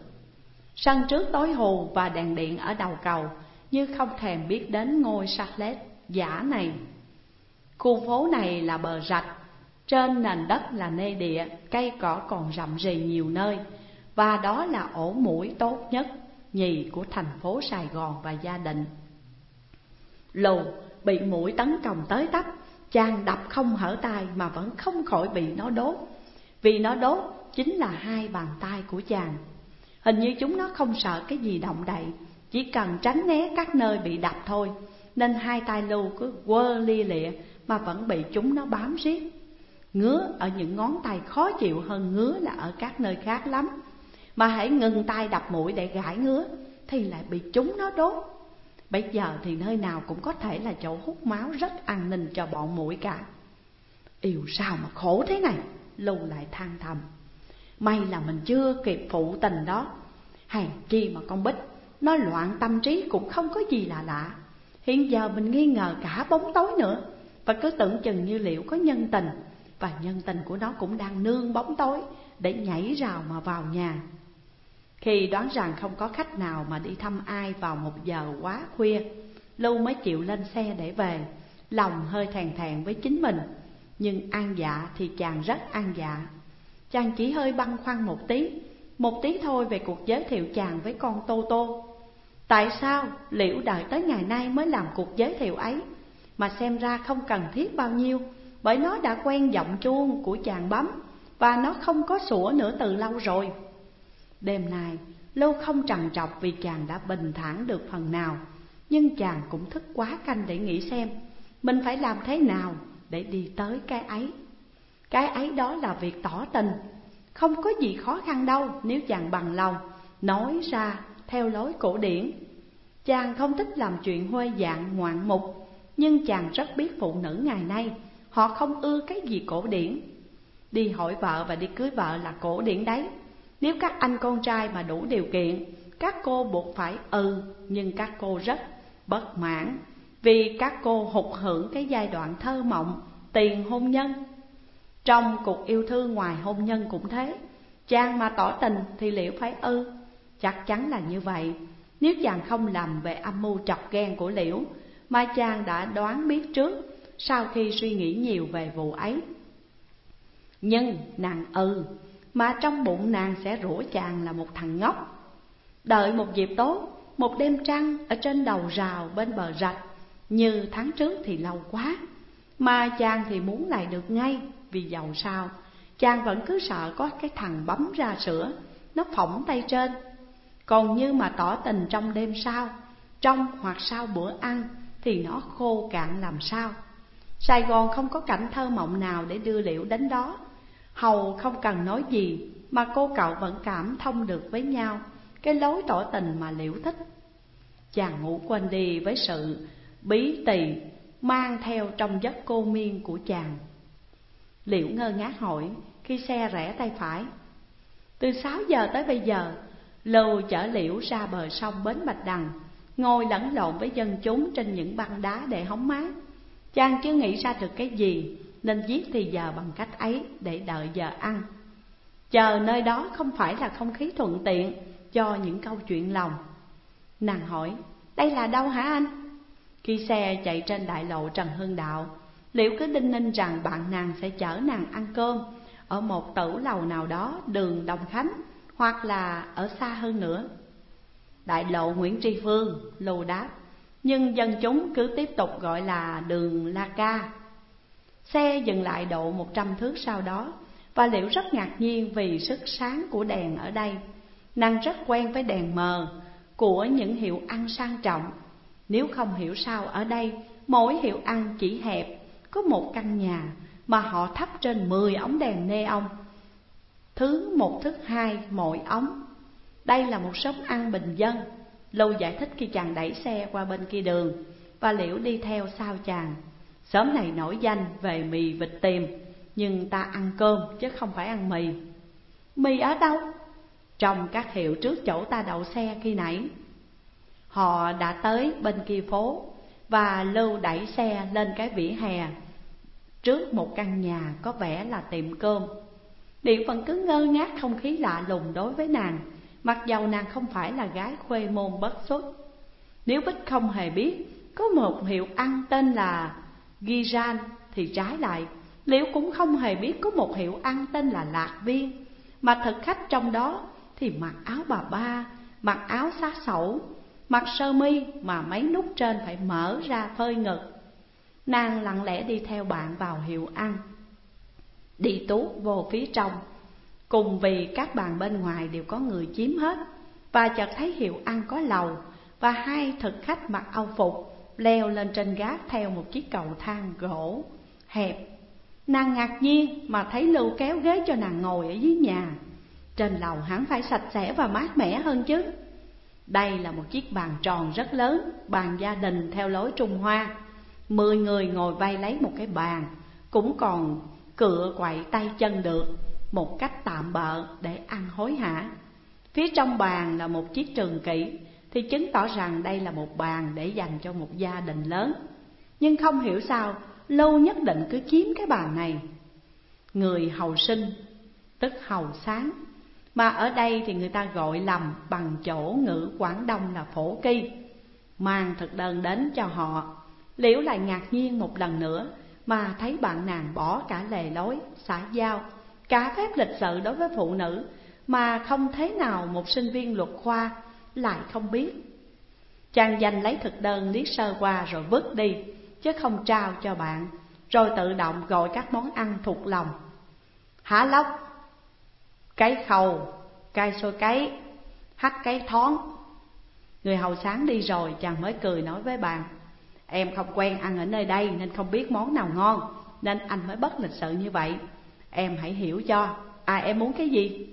Sân trước tối hù và đèn điện ở đầu cầu như không thèm biết đến ngôi Charlotte giả này. Khu phố này là bờ rạch, trên nền đất là nê địa, cây cỏ còn rậm rì nhiều nơi, và đó là ổ mũi tốt nhất nhì của thành phố Sài Gòn và gia đình. Lù bị mũi tấn công tới tấp, Chàng đập không hở tay mà vẫn không khỏi bị nó đốt Vì nó đốt chính là hai bàn tay của chàng Hình như chúng nó không sợ cái gì động đậy, Chỉ cần tránh né các nơi bị đập thôi. Nên hai tay lưu cứ quơ lia lịa Mà vẫn bị chúng nó bám riết. Ngứa ở những ngón tay khó chịu hơn ngứa là ở các nơi khác lắm. Mà hãy ngừng tay đập mũi để gãi ngứa, Thì lại bị chúng nó đốt. Bây giờ thì nơi nào cũng có thể là chỗ hút máu rất an ninh cho bọn mũi cả. Yêu sao mà khổ thế này? Lưu lại than thầm. May là mình chưa kịp phụ tình đó. Hèn chi mà con Bích, Nó loạn tâm trí cũng không có gì là lạ. Hiện giờ mình nghi ngờ cả bóng tối nữa. Và cứ tưởng chừng như liệu có nhân tình. Và nhân tình của nó cũng đang nương bóng tối Để nhảy rào mà vào nhà. Khi đoán rằng không có khách nào mà đi thăm ai vào một giờ quá khuya, Lưu mới chịu lên xe để về. Lòng hơi thèn thèn với chính mình. Nhưng an dạ thì chàng rất an dạ. Chàng chỉ hơi băn khoăn một tí Một tí thôi về cuộc giới thiệu chàng với con Tô Tô. Tại sao Liễu đợi tới ngày nay mới làm cuộc giới thiệu ấy? Mà xem ra không cần thiết bao nhiêu Bởi nó đã quen giọng chuông của chàng bấm Và nó không có sủa nữa từ lâu rồi. Đêm nay, Lâu không trằn trọc vì chàng đã bình thản được phần nào Nhưng chàng cũng thức quá canh để nghĩ xem Mình phải làm thế nào để đi tới cái ấy. Cái ấy đó là việc tỏ tình. Không có gì khó khăn đâu nếu chàng bằng lòng, Nói ra theo lối cổ điển. Chàng không thích làm chuyện huê dạng, ngoạn mục, Nhưng chàng rất biết phụ nữ ngày nay, họ không ưa cái gì cổ điển. Đi hỏi vợ và đi cưới vợ là cổ điển đấy. Nếu các anh con trai mà đủ điều kiện, Các cô buộc phải ừ Nhưng các cô rất bất mãn, Vì các cô hụt hưởng cái giai đoạn thơ mộng, Tiền hôn nhân. Trong cuộc yêu thương ngoài hôn nhân cũng thế. Chàng mà tỏ tình thì liệu phải ư? Chắc chắn là như vậy. Nếu chàng không làm về âm mưu chọc ghen của liễu, Mà chàng đã đoán biết trước, Sau khi suy nghĩ nhiều về vụ ấy. Nhưng nàng ư, Mà trong bụng nàng sẽ rủa chàng là một thằng ngốc Đợi một dịp tốt, Một đêm trăng ở trên đầu rào bên bờ rạch, Như tháng trước thì lâu quá, Mà chàng thì muốn lại được ngay. Vì giàu sao. Chàng vẫn cứ sợ có cái thằng bấm ra sữa, Nó phỏng tay trên. Còn như mà tỏ tình trong đêm sau, Trong hoặc sau bữa ăn, Thì nó khô cạn làm sao. Sài Gòn không có cảnh thơ mộng nào để đưa Liễu đến đó. Hầu không cần nói gì, Mà cô cậu vẫn cảm thông được với nhau Cái lối tỏ tình mà Liễu thích. Chàng ngủ quên đi với sự bí tỳ Mang theo trong giấc cô miên của chàng. Liễu ngơ ngác hỏi khi xe rẽ tay phải. Từ sáu giờ tới bây giờ Lưu chở Liễu ra bờ sông Bến Bạch Đằng Ngồi lẫn lộn với dân chúng trên những băng đá để hóng mát. Chàng chưa nghĩ ra được cái gì Nên giết thì giờ bằng cách ấy để đợi giờ ăn. Chờ nơi đó không phải là không khí thuận tiện cho những câu chuyện lòng. Nàng hỏi, đây là đâu hả anh? Khi xe chạy trên đại lộ Trần Hưng Đạo Liễu cứ đinh ninh rằng bạn nàng sẽ chở nàng ăn cơm Ở một tử lầu nào đó đường Đồng Khánh Hoặc là ở xa hơn nữa? Đại lộ Nguyễn Tri Phương, lù đáp Nhưng dân chúng cứ tiếp tục gọi là đường La Ca. Xe dừng lại độ một trăm thước sau đó Và Liễu rất ngạc nhiên vì sức sáng của đèn ở đây. Nàng rất quen với đèn mờ của những hiệu ăn sang trọng. Nếu không hiểu sao ở đây mỗi hiệu ăn chỉ hẹp có một căn nhà mà họ thắp trên mười ống đèn neon. Thứ một thức hai mỗi ống. Đây là một shop ăn bình dân. Lâu giải thích khi chàng đẩy xe qua bên kia đường Và Liễu đi theo sau chàng. Sớm này nổi danh về mì vịt tiềm, Nhưng ta ăn cơm chứ không phải ăn mì. Mì ở đâu? Trong các hiệu trước chỗ ta đậu xe khi nãy. Họ đã tới bên kia phố Và Lưu đẩy xe lên cái vỉa hè. Trước một căn nhà có vẻ là tiệm cơm. Điệu vẫn cứ ngơ ngác không khí lạ lùng đối với nàng, Mặc dầu nàng không phải là gái khuê môn bất xuất. Nếu Bích không hề biết, Có một hiệu ăn tên là Giran Thì trái lại Liễu cũng không hề biết có một hiệu ăn tên là Lạc Viên, Mà thực khách trong đó thì mặc áo bà ba, Mặc áo xá sẩu, Mặc sơ mi mà mấy nút trên phải mở ra phơi ngực. Nàng lặng lẽ đi theo bạn vào hiệu ăn. Đi tú vô phía trong. Cùng vì các bàn bên ngoài đều có người chiếm hết Và chợt thấy hiệu ăn có lầu Và hai thực khách mặc âu phục Leo lên trên gác theo một chiếc cầu thang gỗ hẹp. Nàng ngạc nhiên mà thấy Lưu kéo ghế cho nàng ngồi ở dưới nhà. Trên lầu hắn phải sạch sẽ và mát mẻ hơn chứ. Đây là một chiếc bàn tròn rất lớn, Bàn gia đình theo lối Trung Hoa. Mười người ngồi vây lấy một cái bàn, Cũng còn cựa quậy tay chân được, Một cách tạm bợ để ăn hối hả. Phía trong bàn là một chiếc trường kỷ, Thì chứng tỏ rằng đây là một bàn để dành cho một gia đình lớn. Nhưng không hiểu sao, Lâu nhất định cứ chiếm cái bàn này. Người hầu sinh, Tức hầu sáng, Mà ở đây thì người ta gọi lầm Bằng chỗ ngữ Quảng Đông là phổ kỳ Mang thực đơn đến cho họ Liễu lại ngạc nhiên một lần nữa Mà thấy bạn nàng bỏ cả lề lối, xã giao Cả phép lịch sự đối với phụ nữ Mà không thế nào một sinh viên luật khoa lại không biết? Chàng danh lấy thực đơn liếc sơ qua rồi vứt đi Chứ không trao cho bạn Rồi tự động gọi các món ăn thuộc lòng. Há lóc Cái khầu Cay xôi cấy Hắt cái thón. Người hầu sáng đi rồi chàng mới cười nói với bạn Em không quen ăn ở nơi đây nên không biết món nào ngon, Nên anh mới bất lịch sự như vậy. Em hãy hiểu cho À em muốn cái gì?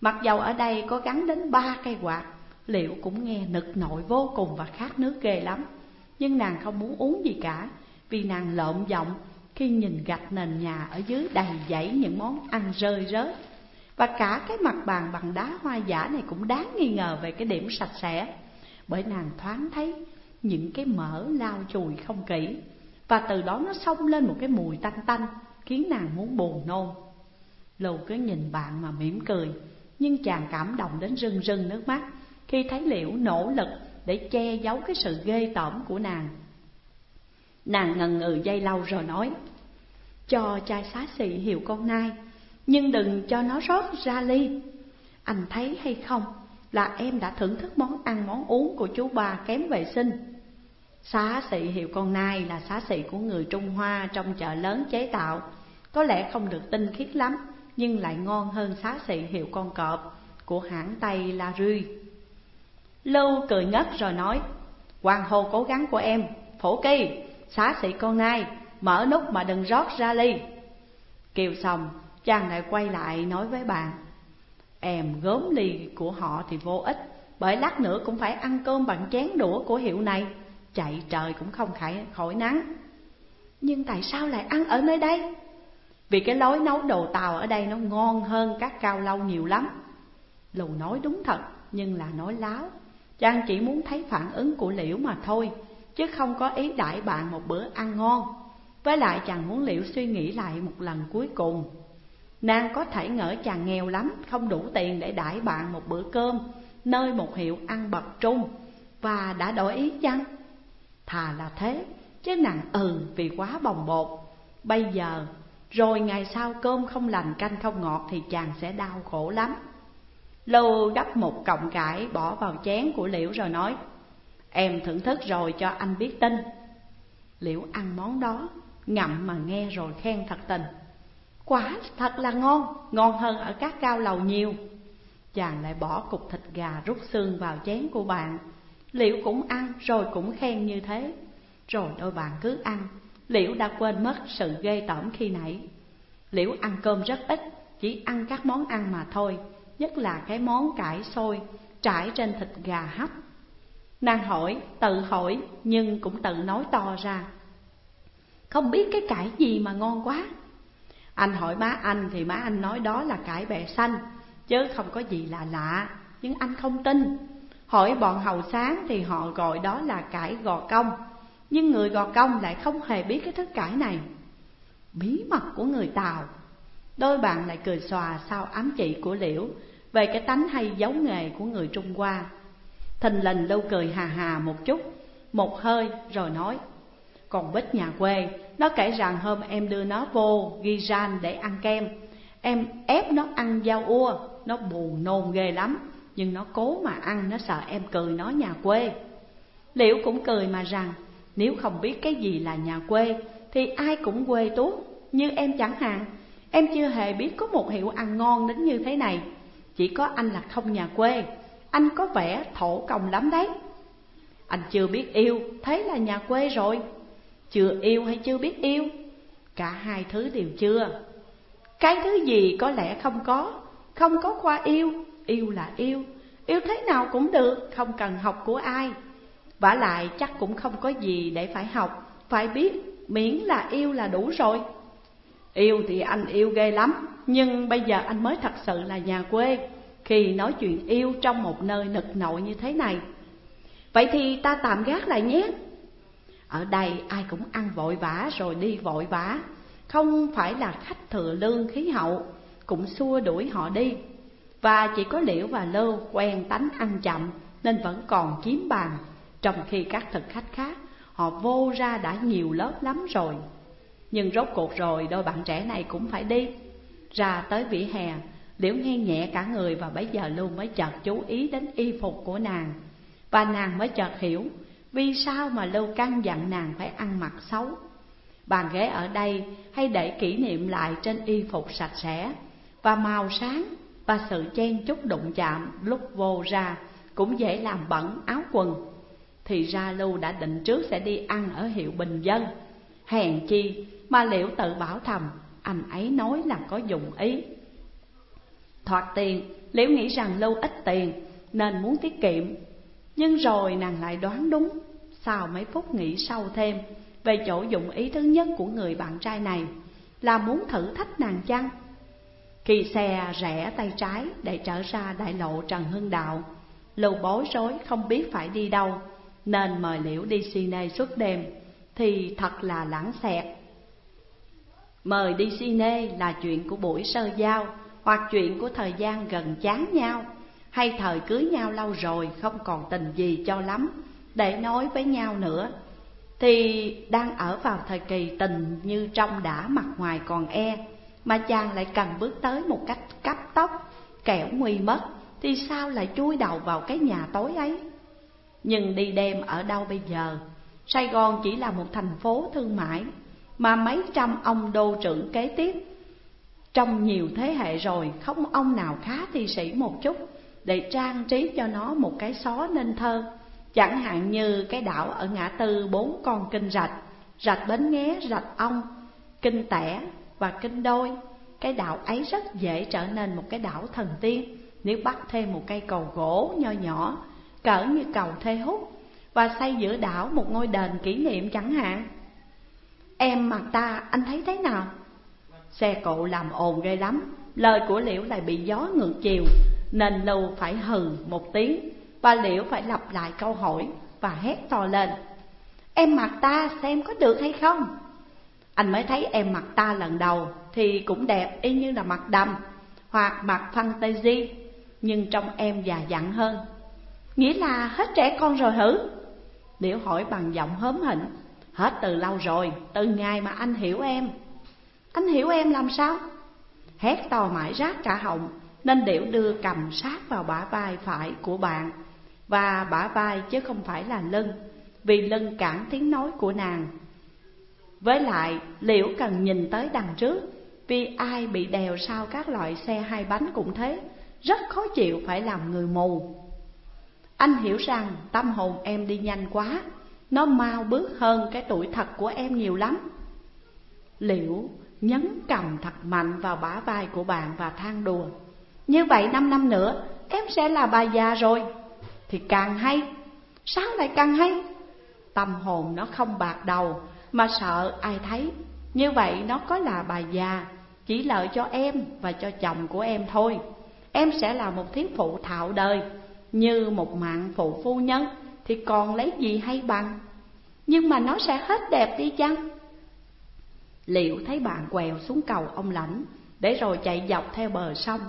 Mặc dầu ở đây có gắn đến ba cây quạt, Liệu cũng nghe nực nội vô cùng và khát nước ghê lắm. Nhưng nàng không muốn uống gì cả, Vì nàng lộn giọng khi nhìn gạch nền nhà ở dưới đầy dãy những món ăn rơi rớt. Và cả cái mặt bàn bằng đá hoa giả này cũng đáng nghi ngờ về cái điểm sạch sẽ, Bởi nàng thoáng thấy những cái mỡ lao chùi không kỹ. Và từ đó nó xông lên một cái mùi tanh tanh, Khiến nàng muốn buồn nôn. Lưu cứ nhìn bạn mà mỉm cười, Nhưng chàng cảm động đến rưng rưng nước mắt Khi thấy Liễu nỗ lực để che giấu cái sự ghê tởm của nàng. Nàng ngần ngừ dây lâu rồi nói, Cho chai xá xị hiệu con nai, Nhưng đừng cho nó rót ra ly. Anh thấy hay không? Là em đã thưởng thức món ăn, món uống của chú bà kém vệ sinh. Xá xị hiệu con nai là xá xị của người Trung Hoa trong chợ lớn chế tạo. Có lẽ không được tinh khiết lắm, Nhưng lại ngon hơn xá xị hiệu con cọp của hãng Tây La Rui. Lưu cười ngất rồi nói, Hoàng hồ cố gắng của em, Phổ kỳ, xá xị con nai, Mở nút mà đừng rót ra ly. Kiều xong Chàng lại quay lại nói với bạn Em gớm ly của họ thì vô ích. Bởi lát nữa cũng phải ăn cơm bằng chén đũa của hiệu này. Chạy trời cũng không khỏi, khỏi nắng. Nhưng tại sao lại ăn ở nơi đây? Vì cái lối nấu đồ tàu ở đây nó ngon hơn các cao lâu nhiều lắm. Lù nói đúng thật nhưng là nói láo. Chàng chỉ muốn thấy phản ứng của Liễu mà thôi Chứ không có ý đãi bạn một bữa ăn ngon. Với lại chàng muốn Liễu suy nghĩ lại một lần cuối cùng. Nàng có thể ngỡ chàng nghèo lắm, Không đủ tiền để đãi bạn một bữa cơm, Nơi một hiệu ăn bậc trung. Và đã đổi ý chăng? Thà là thế, Chứ nàng ừ vì quá bồng bột. Bây giờ, Rồi ngày sau cơm không lành canh không ngọt Thì chàng sẽ đau khổ lắm. Lưu gấp một cọng cải bỏ vào chén của Liễu rồi nói, Em thưởng thức rồi cho anh biết tin. Liễu ăn món đó, Ngậm mà nghe rồi khen thật tình. Quả thật là ngon Ngon hơn ở các cao lầu nhiều. Chàng lại bỏ cục thịt gà rút xương vào chén của bạn. Liễu cũng ăn rồi cũng khen như thế. Rồi đôi bạn cứ ăn. Liễu đã quên mất sự ghê tởm khi nãy. Liễu ăn cơm rất ít Chỉ ăn các món ăn mà thôi Nhất là cái món cải xôi Trải trên thịt gà hấp. Nàng hỏi, tự hỏi Nhưng cũng tự nói to ra. Không biết cái cải gì mà ngon quá. Anh hỏi má anh, thì má anh nói đó là cải bẹ xanh, Chứ không có gì là lạ. Nhưng anh không tin. Hỏi bọn hầu sáng thì họ gọi đó là cải gò công. Nhưng người gò công lại không hề biết cái thức cải này. Bí mật của người Tàu Đôi bạn lại cười xòa sau ám chỉ của Liễu Về cái tánh hay giấu nghề của người Trung Hoa. Thình lình lâu cười hà hà một chút, Một hơi rồi nói còn Bích nhà quê. Nó kể rằng hôm em đưa nó vô ghi ran để ăn kem. Em ép nó ăn dao ua. Nó buồn nôn ghê lắm. Nhưng nó cố mà ăn Nó sợ em cười nó nhà quê. Liễu cũng cười mà rằng Nếu không biết cái gì là nhà quê Thì ai cũng quê tuốt Như em chẳng hạn. Em chưa hề biết có một hiệu ăn ngon đến như thế này. Chỉ có anh là không nhà quê. Anh có vẻ thổ công lắm đấy. Anh chưa biết yêu, thế là nhà quê rồi. Chưa yêu hay chưa biết yêu? Cả hai thứ đều chưa. Cái thứ gì có lẽ không có Không có khoa yêu, yêu là yêu. Yêu thế nào cũng được, không cần học của ai. Vả lại chắc cũng không có gì để phải học. Phải biết, miễn là yêu là đủ rồi. Yêu thì anh yêu ghê lắm Nhưng bây giờ anh mới thật sự là nhà quê Khi nói chuyện yêu trong một nơi nực nội như thế này. Vậy thì ta tạm gác lại nhé. Ở đây ai cũng ăn vội vã rồi đi vội vã. Không phải là khách thừa lương khí hậu, Cũng xua đuổi họ đi. Và chỉ có Liễu và lơ quen tánh ăn chậm, Nên vẫn còn chiếm bàn. Trong khi các thực khách khác, Họ vô ra đã nhiều lớp lắm rồi. Nhưng rốt cuộc rồi, đôi bạn trẻ này cũng phải đi. Ra tới vỉa hè, Liễu nghe nhẹ cả người và bây giờ Lưu mới chợt chú ý đến y phục của nàng. Và nàng mới chợt hiểu vì sao mà Lưu căn dặn nàng phải ăn mặc xấu? Bàn ghế ở đây hay để kỷ niệm lại trên y phục sạch sẽ. Và màu sáng và sự chen chút đụng chạm lúc vô ra Cũng dễ làm bẩn áo quần. Thì ra Lưu đã định trước sẽ đi ăn ở hiệu bình dân. Hèn chi mà liệu tự bảo thầm, Anh ấy nói là có dụng ý. Thoạt tiền, Liễu nghĩ rằng lâu ít tiền Nên muốn tiết kiệm. Nhưng rồi nàng lại đoán đúng Sau mấy phút nghĩ sâu thêm về chỗ dụng ý thứ nhất của người bạn trai này là muốn thử thách nàng chăng? Khi xe rẽ tay trái để trở ra đại lộ Trần Hưng Đạo, Lưu bối rối không biết phải đi đâu, nên mời Liễu đi cine suốt đêm, thì thật là lãng xẹt. Mời đi cine là chuyện của buổi sơ giao, hoặc chuyện của thời gian gần chán nhau, hay thời cưới nhau lâu rồi không còn tình gì cho lắm, để nói với nhau nữa thì đang ở vào thời kỳ tình như trong đã mặt ngoài còn e mà chàng lại cần bước tới một cách cấp tốc kẻo nguy mất thì sao lại chui đầu vào cái nhà tối ấy? Nhưng đi đêm ở đâu bây giờ? Sài gòn chỉ là một thành phố thương mại mà mấy trăm ông đô trưởng kế tiếp. Trong nhiều thế hệ rồi không ông nào khá thi sĩ một chút để trang trí cho nó một cái xó nên thơ Chẳng hạn như cái đảo ở ngã tư bốn con kinh rạch Rạch Bến Nghé, rạch Ong, kinh Tẻ và kinh Đôi. Cái đảo ấy rất dễ trở nên một cái đảo thần tiên Nếu bắt thêm một cây cầu gỗ nho nhỏ Cỡ như cầu thê hút Và xây giữa đảo một ngôi đền kỷ niệm chẳng hạn. Em mặt ta anh thấy thế nào? Xe cộ làm ồn ghê lắm Lời của Liễu lại bị gió ngược chiều. Nên Lưu phải hừ một tiếng Bà Liễu phải lặp lại câu hỏi và hét to lên Em mặc ta xem có được hay không? Anh mới thấy em mặc ta lần đầu thì cũng đẹp y như là mặc đầm hoặc mặc fantasy Nhưng trong em già dặn hơn Nghĩa là hết trẻ con rồi hử? Liễu hỏi bằng giọng hớm hỉnh Hết từ lâu rồi, từ ngày mà anh hiểu em Anh hiểu em làm sao? Hét to mãi rác cả họng nên Điểu đưa cầm sát vào bả vai phải của bạn và bả vai chứ không phải là lưng, vì lưng cản tiếng nói của nàng. Với lại, liễu cần nhìn tới đằng trước, vì ai bị đèo sau các loại xe hai bánh cũng thế, rất khó chịu phải làm người mù. Anh hiểu rằng tâm hồn em đi nhanh quá, nó mau bước hơn cái tuổi thật của em nhiều lắm. Liễu nhấn cầm thật mạnh vào bả vai của bạn và than đùa. Như vậy năm năm nữa, em sẽ là bà già rồi. Thì càng hay sáng lại càng hay? Tâm hồn nó không bạc đầu Mà sợ ai thấy. Như vậy nó có là bà già Chỉ lợi cho em và cho chồng của em thôi. Em sẽ là một thiếu phụ thạo đời Như một mạng phụ phu nhân. Thì còn lấy gì hay bằng? Nhưng mà nó sẽ hết đẹp đi chăng? Liệu thấy bạn quèo xuống cầu ông lãnh Để rồi chạy dọc theo bờ sông.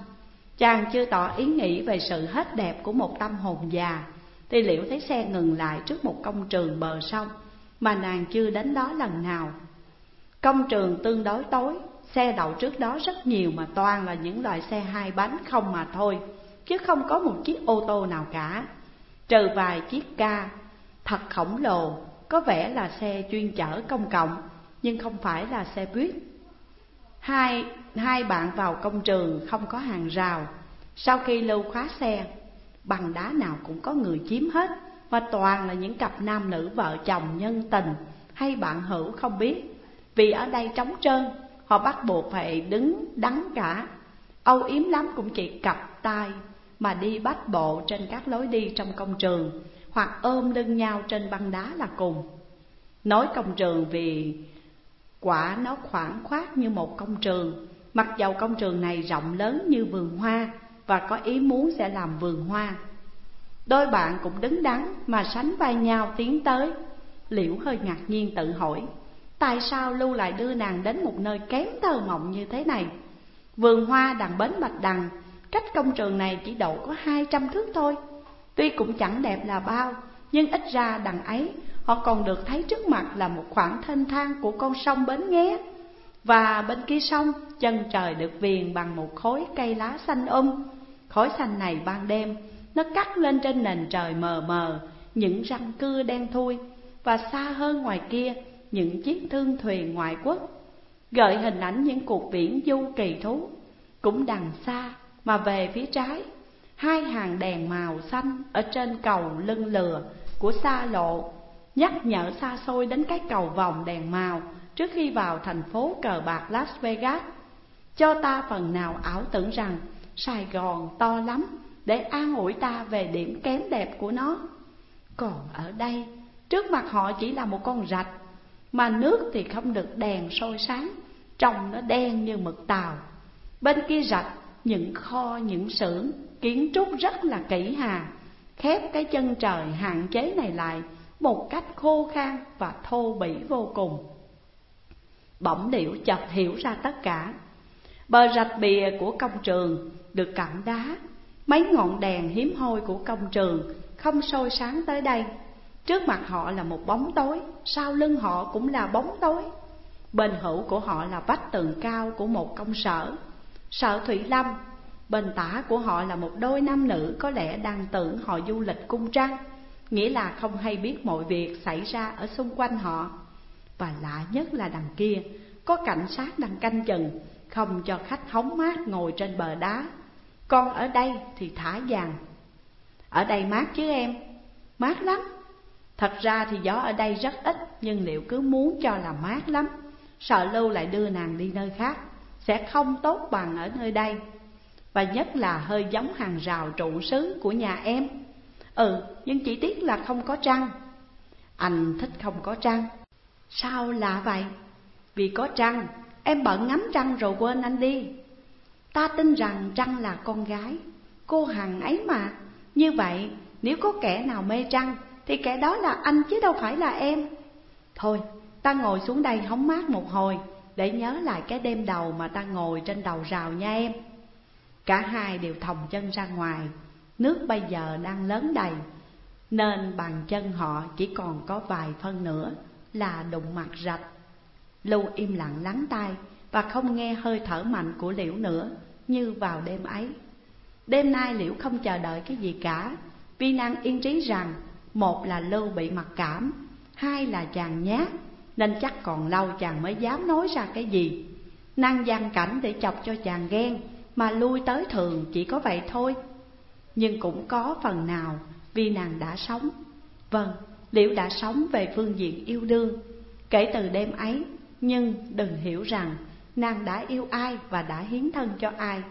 Chàng chưa tỏ ý nghĩ về sự hết đẹp của một tâm hồn già. Thì liễu thấy xe ngừng lại trước một công trường bờ sông Mà nàng chưa đến đó lần nào. Công trường tương đối tối Xe đậu trước đó rất nhiều mà toàn là những loại xe hai bánh không mà thôi Chứ không có một chiếc ô tô nào cả. Trừ vài chiếc ca thật khổng lồ Có vẻ là xe chuyên chở công cộng Nhưng không phải là xe buýt. Hai, hai bạn vào công trường, không có hàng rào. Sau khi lưu khóa xe, Bằng đá nào cũng có người chiếm hết. Và toàn là những cặp nam nữ vợ chồng nhân tình. Hay bạn hữu không biết, Vì ở đây trống trơn, Họ bắt buộc phải đứng đắn cả. Âu yếm lắm cũng chỉ cặp tay Mà đi bắt bộ trên các lối đi trong công trường, Hoặc ôm lưng nhau trên băng đá là cùng. Nói công trường vì Quả nó khoảng khoát như một công trường Mặc dầu công trường này rộng lớn như vườn hoa Và có ý muốn sẽ làm vườn hoa, Đôi bạn cũng đứng đắn mà sánh vai nhau tiến tới. Liễu hơi ngạc nhiên tự hỏi, Tại sao Lưu lại đưa nàng đến một nơi kém thơ mộng như thế này? Vườn hoa đằng bến Bạch Đằng, Cách công trường này chỉ độ có hai trăm thước thôi. Tuy cũng chẳng đẹp là bao, Nhưng ít ra đằng ấy, Họ còn được thấy trước mặt là một khoảng thênh thang của con sông Bến Nghé. Và bên kia sông, chân trời được viền bằng một khối cây lá xanh um. Khối xanh này ban đêm, nó cắt lên trên nền trời mờ mờ, Những răng cưa đen thui. Và xa hơn ngoài kia, những chiếc thương thuyền ngoại quốc. Gợi hình ảnh những cuộc biển du kỳ thú, Cũng đằng xa mà về phía trái. Hai hàng đèn màu xanh ở trên cầu lưng lừa của xa lộ, nhắc nhở xa xôi đến cái cầu vòng đèn màu trước khi vào thành phố cờ bạc Las Vegas, cho ta phần nào ảo tưởng rằng Sài Gòn to lắm để an ủi ta về điểm kém đẹp của nó. Còn ở đây, trước mặt họ chỉ là một con rạch, Mà nước thì không được đèn sôi sáng Trông nó đen như mực tàu Bên kia rạch những kho những xưởng Kiến trúc rất là kỹ hà Khép cái chân trời hạn chế này lại Một cách khô khan và thô bỉ vô cùng Bỗng điểu chợt hiểu ra tất cả. Bờ rạch bìa của công trường được cặn đá. Mấy ngọn đèn hiếm hoi của công trường không sôi sáng tới đây. Trước mặt họ là một bóng tối, sau lưng họ cũng là bóng tối. Bên hữu của họ là vách tường cao của một công sở. Sở Thủy Lâm Bên tả của họ là một đôi nam nữ có lẽ đang tưởng họ du lịch cung trăng Nghĩa là không hay biết mọi việc xảy ra ở xung quanh họ. Và lạ nhất là đằng kia. Có cảnh sát đang canh chừng Không cho khách hóng mát ngồi trên bờ đá. Con ở đây thì thả vàng. Ở đây mát chứ em? Mát lắm. Thật ra thì gió ở đây rất ít Nhưng liệu cứ muốn cho là mát lắm Sợ lâu lại đưa nàng đi nơi khác Sẽ không tốt bằng ở nơi đây. Và nhất là hơi giống hàng rào trụ sứ của nhà em. Ừ, nhưng chỉ tiếc là không có trăng. Anh thích không có trăng. Sao lạ vậy? Vì có trăng, em bận ngắm trăng rồi quên anh đi. Ta tin rằng trăng là con gái Cô Hằng ấy mà. Như vậy, nếu có kẻ nào mê trăng Thì kẻ đó là anh chứ đâu phải là em. Thôi, ta ngồi xuống đây hóng mát một hồi Để nhớ lại cái đêm đầu mà ta ngồi trên đầu rào nha em. Cả hai đều thòng chân ra ngoài Nước bây giờ đang lớn đầy Nên bàn chân họ chỉ còn có vài phân nữa. Là đụng mặt rạch Lưu im lặng lắng tai Và không nghe hơi thở mạnh của Liễu nữa Như vào đêm ấy. Đêm nay Liễu không chờ đợi cái gì cả Vì nàng yên trí rằng Một là Lưu bị mặc cảm Hai là chàng nhát Nên chắc còn lâu chàng mới dám nói ra cái gì. Nàng gian cảnh để chọc cho chàng ghen Mà lui tới thường chỉ có vậy thôi. Nhưng cũng có phần nào vì nàng đã sống. Vâng, Liễu đã sống về phương diện yêu đương. Kể từ đêm ấy Nhưng đừng hiểu rằng nàng đã yêu ai và đã hiến thân cho ai.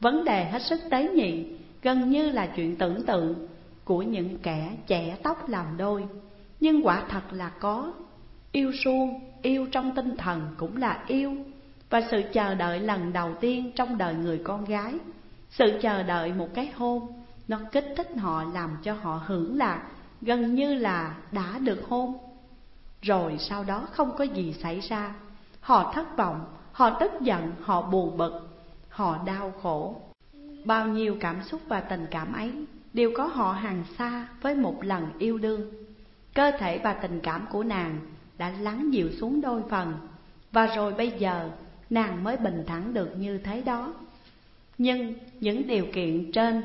Vấn đề hết sức tế nhị Gần như là chuyện tưởng tượng Của những kẻ trẻ tóc làm đôi. Nhưng quả thật là có. Yêu suông, yêu trong tinh thần cũng là yêu. Và sự chờ đợi lần đầu tiên trong đời người con gái Sự chờ đợi một cái hôn Nó kích thích họ làm cho họ hưởng lạc Gần như là đã được hôn. Rồi sau đó không có gì xảy ra. Họ thất vọng, họ tức giận, họ buồn bực, họ đau khổ. Bao nhiêu cảm xúc và tình cảm ấy Đều có họ hàng xa với một lần yêu đương. Cơ thể và tình cảm của nàng đã lắng dịu xuống đôi phần. Và rồi bây giờ nàng mới bình thản được như thế đó. Nhưng những điều kiện trên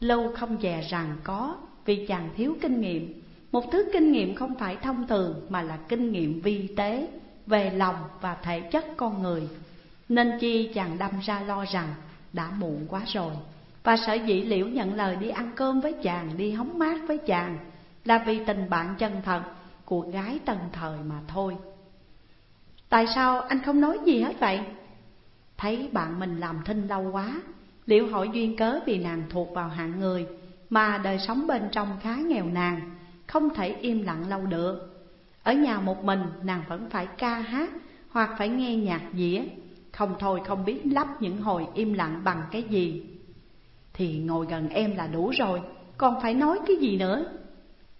lâu không dè rằng có. Vì chàng thiếu kinh nghiệm. Một thứ kinh nghiệm không phải thông thường mà là kinh nghiệm vi tế Về lòng và thể chất con người. Nên chi chàng đâm ra lo rằng đã muộn quá rồi. Và sở dĩ liễu nhận lời đi ăn cơm với chàng, đi hóng mát với chàng Là vì tình bạn chân thật của gái tần thời mà thôi. Tại sao anh không nói gì hết vậy? Thấy bạn mình làm thinh lâu quá Liễu hỏi duyên cớ vì nàng thuộc vào hạng người. Mà đời sống bên trong khá nghèo nàn, Không thể im lặng lâu được. Ở nhà một mình, nàng vẫn phải ca hát Hoặc phải nghe nhạc dĩa. Không thôi không biết lắp những hồi im lặng bằng cái gì. Thì ngồi gần em là đủ rồi, Còn phải nói cái gì nữa?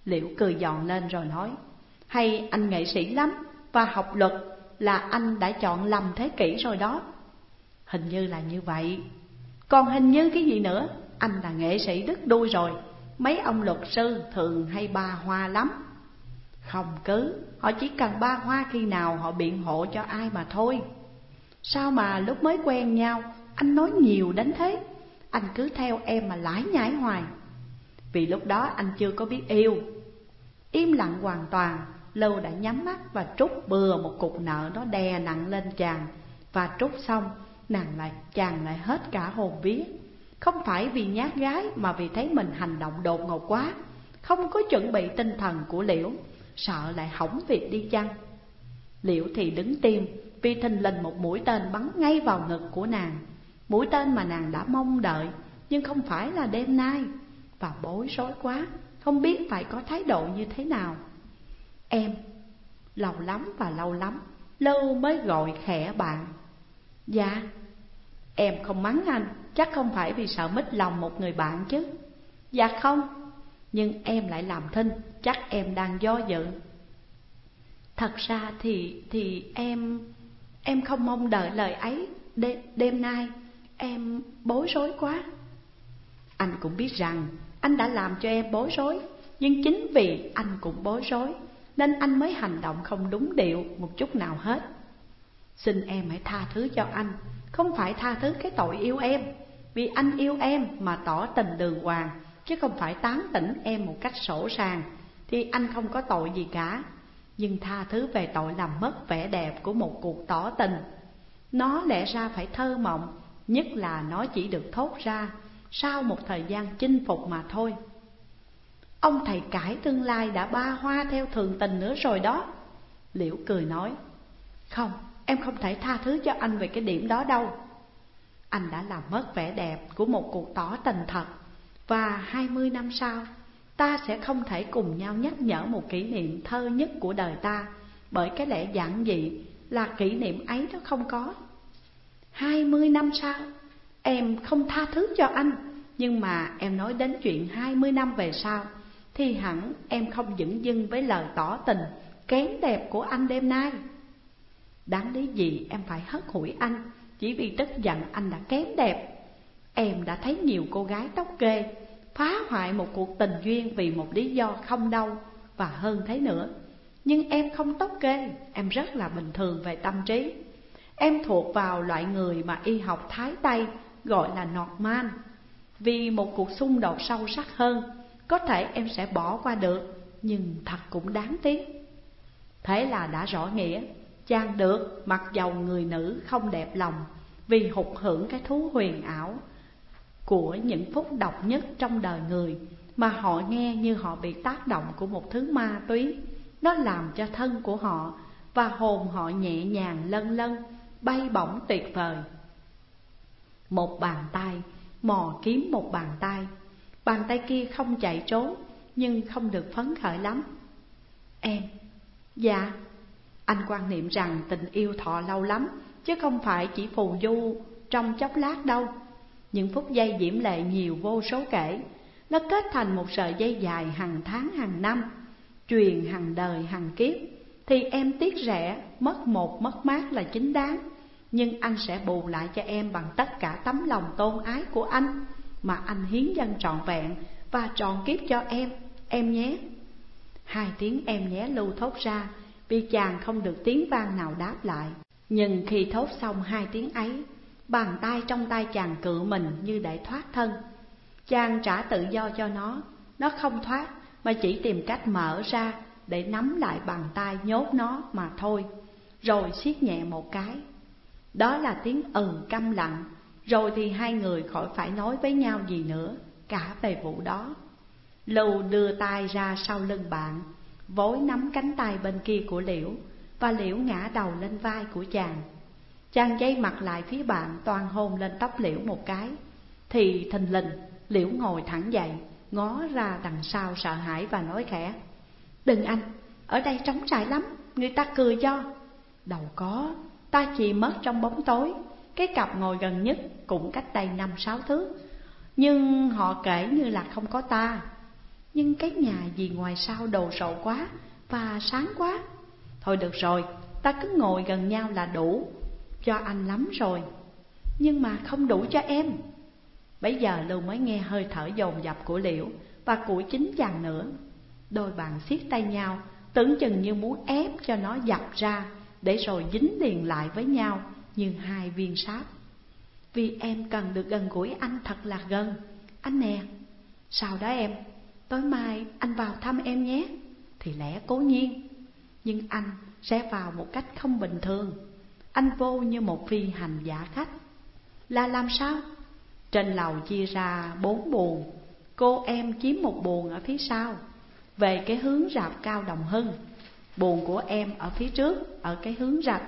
Liễu cười giòn lên rồi nói, Hay anh nghệ sĩ lắm Và học luật là anh đã chọn lầm thế kỷ rồi đó. Hình như là như vậy. Còn hình như cái gì nữa? Anh là nghệ sĩ đứt đuôi rồi. Mấy ông luật sư thường hay ba hoa lắm. Không cứ, Họ chỉ cần ba hoa khi nào họ biện hộ cho ai mà thôi. Sao mà lúc mới quen nhau, Anh nói nhiều đến thế? Anh cứ theo em mà lái nhãi hoài. Vì lúc đó anh chưa có biết yêu. Im lặng hoàn toàn Lâu đã nhắm mắt và trút bừa một cục nợ nó đè nặng lên chàng. Và trút xong, nàng lại chàng lại hết cả hồn vía. Không phải vì nhát gái mà vì thấy mình hành động đột ngột quá. Không có chuẩn bị tinh thần của liễu, Sợ lại hỏng việc đi chăng? Liễu thì đứng tim, vì thình lình một mũi tên bắn ngay vào ngực của nàng. Mũi tên mà nàng đã mong đợi, Nhưng không phải là đêm nay. Và bối rối quá, Không biết phải có thái độ như thế nào. Em, Lâu lắm và lâu lắm Lâu mới gọi khẽ bạn. Dạ Em không mắng anh. Chắc không phải vì sợ mít lòng một người bạn chứ. Dạ không Nhưng em lại làm thinh Chắc em đang do dự. Thật ra thì thì em Em không mong đợi lời ấy. Đêm, đêm nay Em bối rối quá. Anh cũng biết rằng Anh đã làm cho em bối rối Nhưng chính vì anh cũng bối rối Nên anh mới hành động không đúng điệu Một chút nào hết. Xin em hãy tha thứ cho anh Không phải tha thứ cái tội yêu em. Vì anh yêu em mà tỏ tình đường hoàng Chứ không phải tán tỉnh em một cách sổ sàng Thì anh không có tội gì cả. Nhưng tha thứ về tội làm mất vẻ đẹp của một cuộc tỏ tình Nó lẽ ra phải thơ mộng Nhất là nó chỉ được thốt ra Sau một thời gian chinh phục mà thôi. Ông thầy cải tương lai đã ba hoa theo thường tình nữa rồi đó. Liễu cười nói Không, em không thể tha thứ cho anh về cái điểm đó đâu. Anh đã làm mất vẻ đẹp của một cuộc tỏ tình thật. Và hai mươi năm sau, Ta sẽ không thể cùng nhau nhắc nhở một kỷ niệm thơ nhất của đời ta, Bởi cái lẽ giản dị là kỷ niệm ấy nó không có. Hai mươi năm sau, Em không tha thứ cho anh, Nhưng mà em nói đến chuyện hai mươi năm về sau, Thì hẳn em không dững dưng với lời tỏ tình Kém đẹp của anh đêm nay. Đáng lý gì em phải hất hủi anh chỉ vì tức giận anh đã kém đẹp. Em đã thấy nhiều cô gái tóc ghê Phá hoại một cuộc tình duyên vì một lý do không đâu Và hơn thế nữa. Nhưng em không tóc ghê Em rất là bình thường về tâm trí. Em thuộc vào loại người mà y học Thái Tây gọi là nọt man Vì một cuộc xung đột sâu sắc hơn, Có thể em sẽ bỏ qua được, Nhưng thật cũng đáng tiếc. Thế là đã rõ nghĩa. Chàng được, mặc dầu người nữ không đẹp lòng, Vì hụt hưởng cái thú huyền ảo Của những phút độc nhất trong đời người, Mà họ nghe như họ bị tác động của một thứ ma túy. Nó làm cho thân của họ Và hồn họ nhẹ nhàng lân lân Bay bổng tuyệt vời. Một bàn tay, mò kiếm một bàn tay. Bàn tay kia không chạy trốn, Nhưng không được phấn khởi lắm. Em Dạ anh quan niệm rằng tình yêu thọ lâu lắm Chứ không phải chỉ phù du trong chốc lát đâu. Những phút giây diễm lệ nhiều vô số kể Nó kết thành một sợi dây dài hàng tháng hàng năm Truyền hàng đời hàng kiếp. Thì em tiếc rẻ, mất một mất mát là chính đáng. Nhưng anh sẽ bù lại cho em bằng tất cả tấm lòng tôn ái của anh Mà anh hiến dân trọn vẹn và trọn kiếp cho em, em nhé. Hai tiếng em nhé lưu thốt ra vì chàng không được tiếng vang nào đáp lại. Nhưng khi thốt xong hai tiếng ấy, Bàn tay trong tay chàng cự mình như để thoát thân. Chàng trả tự do cho nó. Nó không thoát, mà chỉ tìm cách mở ra Để nắm lại bàn tay nhốt nó mà thôi. Rồi siết nhẹ một cái. Đó là tiếng ừ câm lặng. Rồi thì hai người khỏi phải nói với nhau gì nữa, Cả về vụ đó. Lưu đưa tay ra sau lưng bạn vối nắm cánh tay bên kia của liễu và liễu ngã đầu lên vai của chàng. Chàng dây mặt lại phía bạn toàn hôn lên tóc liễu một cái. Thì thình lình, liễu ngồi thẳng dậy, ngó ra đằng sau sợ hãi và nói khẽ, đừng anh, ở đây trống trải lắm, người ta cười cho. Đâu có, ta chỉ mất trong bóng tối, cái cặp ngồi gần nhất cũng cách đây năm sáu thước nhưng họ kể như là không có ta nhưng cái nhà gì ngoài sau đồ sộ quá và sáng quá? Thôi được rồi, ta cứ ngồi gần nhau là đủ. Cho anh lắm rồi. Nhưng mà không đủ cho em. Bây giờ Lưu mới nghe hơi thở dồn dập của Liễu Và của chính chàng nữa. Đôi bạn siết tay nhau Tưởng chừng như muốn ép cho nó dập ra Để rồi dính liền lại với nhau Như hai viên sáp. Vì em cần được gần gũi anh thật là gần. Anh nè Sao đó em? Tối mai anh vào thăm em nhé. Thì lẽ cố nhiên. Nhưng anh sẽ vào một cách không bình thường. Anh vô như một phi hành giả khách. Là làm sao? Trên lầu chia ra bốn buồn Cô em chiếm một buồn ở phía sau. Về cái hướng rạp cao đồng hưng. Buồn của em ở phía trước, Ở cái hướng rạch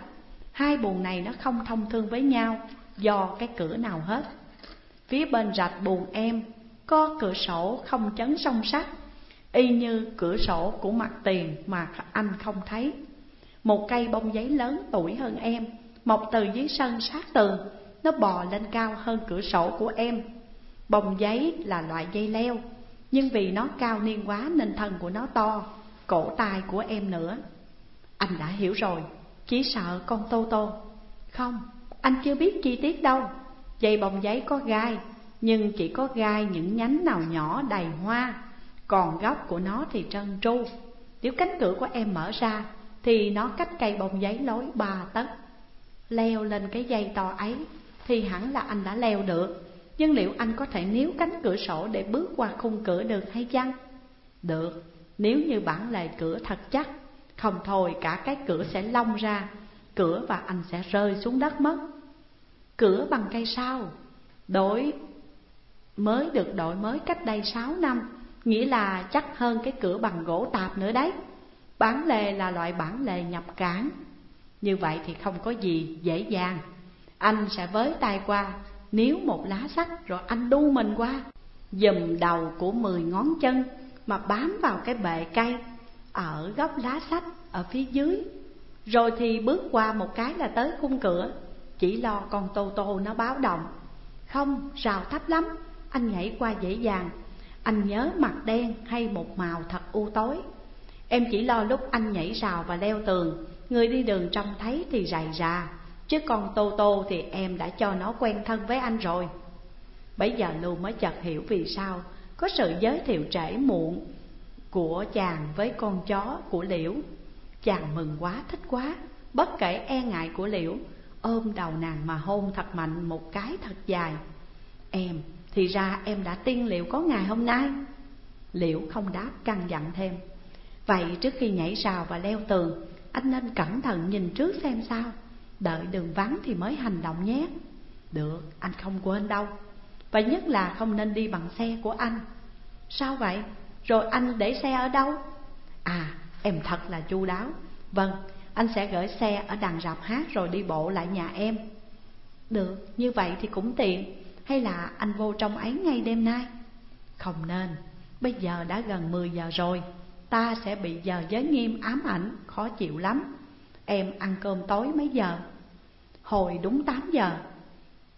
Hai buồn này nó không thông thương với nhau, Do cái cửa nào hết. Phía bên rạch buồn em có cửa sổ không chấn song sắt y như cửa sổ của mặt tiền mà anh không thấy. Một cây bông giấy lớn tuổi hơn em Mọc từ dưới sân sát tường Nó bò lên cao hơn cửa sổ của em. Bông giấy là loại dây leo Nhưng vì nó cao niên quá nên thân của nó to Cổ tay của em nữa. Anh đã hiểu rồi Chỉ sợ con Tô Tô. Không, anh chưa biết chi tiết đâu Dây bông giấy có gai nhưng chỉ có gai những nhánh nào nhỏ đầy hoa Còn gốc của nó thì trơn tru. Nếu cánh cửa của em mở ra Thì nó cách cây bông giấy lối ba tấc. Leo lên cái dây to ấy Thì hẳn là anh đã leo được. Nhưng liệu anh có thể níu cánh cửa sổ để bước qua khung cửa được hay chăng? Được, nếu như bản lề cửa thật chắc Không thôi cả cái cửa sẽ lông ra Cửa và anh sẽ rơi xuống đất mất. Cửa bằng cây sao? Đổi mới được đổi mới cách đây 6 năm Nghĩa là chắc hơn cái cửa bằng gỗ tạp nữa đấy. Bản lề là loại bản lề nhập cảng. Như vậy thì không có gì dễ dàng. Anh sẽ với tay qua Níu một lá sắt rồi anh đu mình qua. Dùm đầu của mười ngón chân Mà bám vào cái bệ cây Ở góc lá sách ở phía dưới. Rồi thì bước qua một cái là tới khung cửa. Chỉ lo con Tô Tô nó báo động. Không, rào thấp lắm. Anh nhảy qua dễ dàng. Anh nhớ mặt đen hay một màu thật u tối. Em chỉ lo lúc anh nhảy rào và leo tường. Người đi đường trông thấy thì rầy rà. Chứ con Tô Tô thì em đã cho nó quen thân với anh rồi. Bây giờ Lưu mới chợt hiểu vì sao Có sự giới thiệu trễ muộn của chàng với con chó của Liễu. Chàng mừng quá, thích quá. Bất kể e ngại của Liễu Ôm đầu nàng mà hôn thật mạnh một cái thật dài. Em, thì ra em đã tiên liệu có ngày hôm nay. Liễu không đáp căn dặn thêm. Vậy trước khi nhảy rào và leo tường Anh nên cẩn thận nhìn trước xem sao. Đợi đường vắng thì mới hành động nhé. Được, anh không quên đâu. Và nhất là không nên đi bằng xe của anh. Sao vậy? Rồi anh để xe ở đâu? À, em thật là chu đáo. Vâng, anh sẽ gửi xe ở đằng rạp hát rồi đi bộ lại nhà em. Được, như vậy thì cũng tiện. Hay là anh vô trong ấy ngay đêm nay? Không nên, bây giờ đã gần 10 giờ rồi. Ta sẽ bị giờ giới nghiêm ám ảnh, khó chịu lắm. Em ăn cơm tối mấy giờ? Hồi đúng 8 giờ.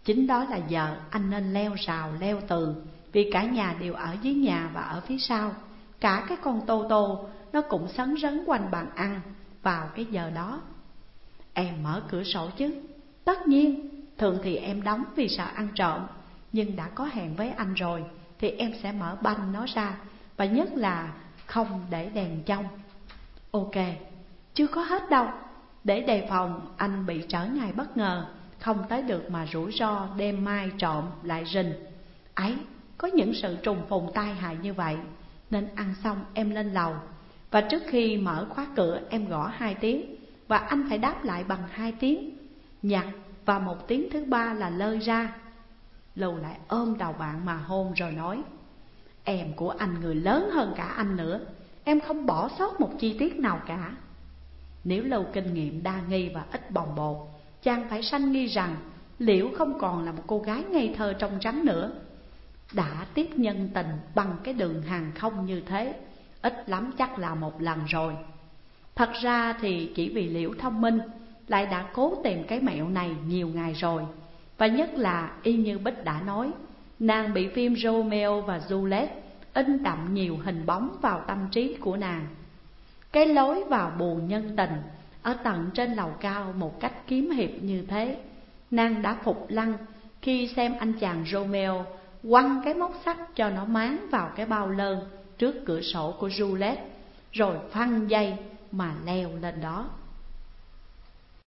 Chính đó là giờ anh nên leo rào leo tường Vì cả nhà đều ở dưới nhà và ở phía sau. Cả cái con tô tô nó cũng sấn rấn quanh bàn ăn vào cái giờ đó. Em mở cửa sổ chứ. Tất nhiên, thường thì em đóng vì sợ ăn trộm. Nhưng đã có hẹn với anh rồi Thì em sẽ mở banh nó ra Và nhất là không để đèn trong. Ok, chưa có hết đâu. Để đề phòng anh bị trở ngại bất ngờ Không tới được mà rủi ro đêm mai trộm lại rình. Ấy, có những sự trùng phùng tai hại như vậy Nên ăn xong em lên lầu. Và trước khi mở khóa cửa em gõ hai tiếng Và anh phải đáp lại bằng hai tiếng. Nhặt và một tiếng thứ ba là lơi ra lâu lại ôm đầu bạn mà hôn rồi nói, Em của anh người lớn hơn cả anh nữa, Em không bỏ sót một chi tiết nào cả. Nếu lâu kinh nghiệm đa nghi và ít bồng bột, Chàng phải sanh nghi rằng Liễu không còn là một cô gái ngây thơ trong trắng nữa. Đã tiếp nhân tình bằng cái đường hàng không như thế, Ít lắm chắc là một lần rồi. Thật ra thì chỉ vì Liễu thông minh Lại đã cố tìm cái mẹo này nhiều ngày rồi. Và nhất là, y như Bích đã nói, Nàng bị phim Romeo và Juliet in đậm nhiều hình bóng vào tâm trí của nàng. Cái lối vào bù nhân tình ở tận trên lầu cao một cách kiếm hiệp như thế. Nàng đã phục lăng khi xem anh chàng Romeo quăng cái móc sắt cho nó máng vào cái bao lơn trước cửa sổ của Juliet, Rồi phăng dây mà leo lên đó.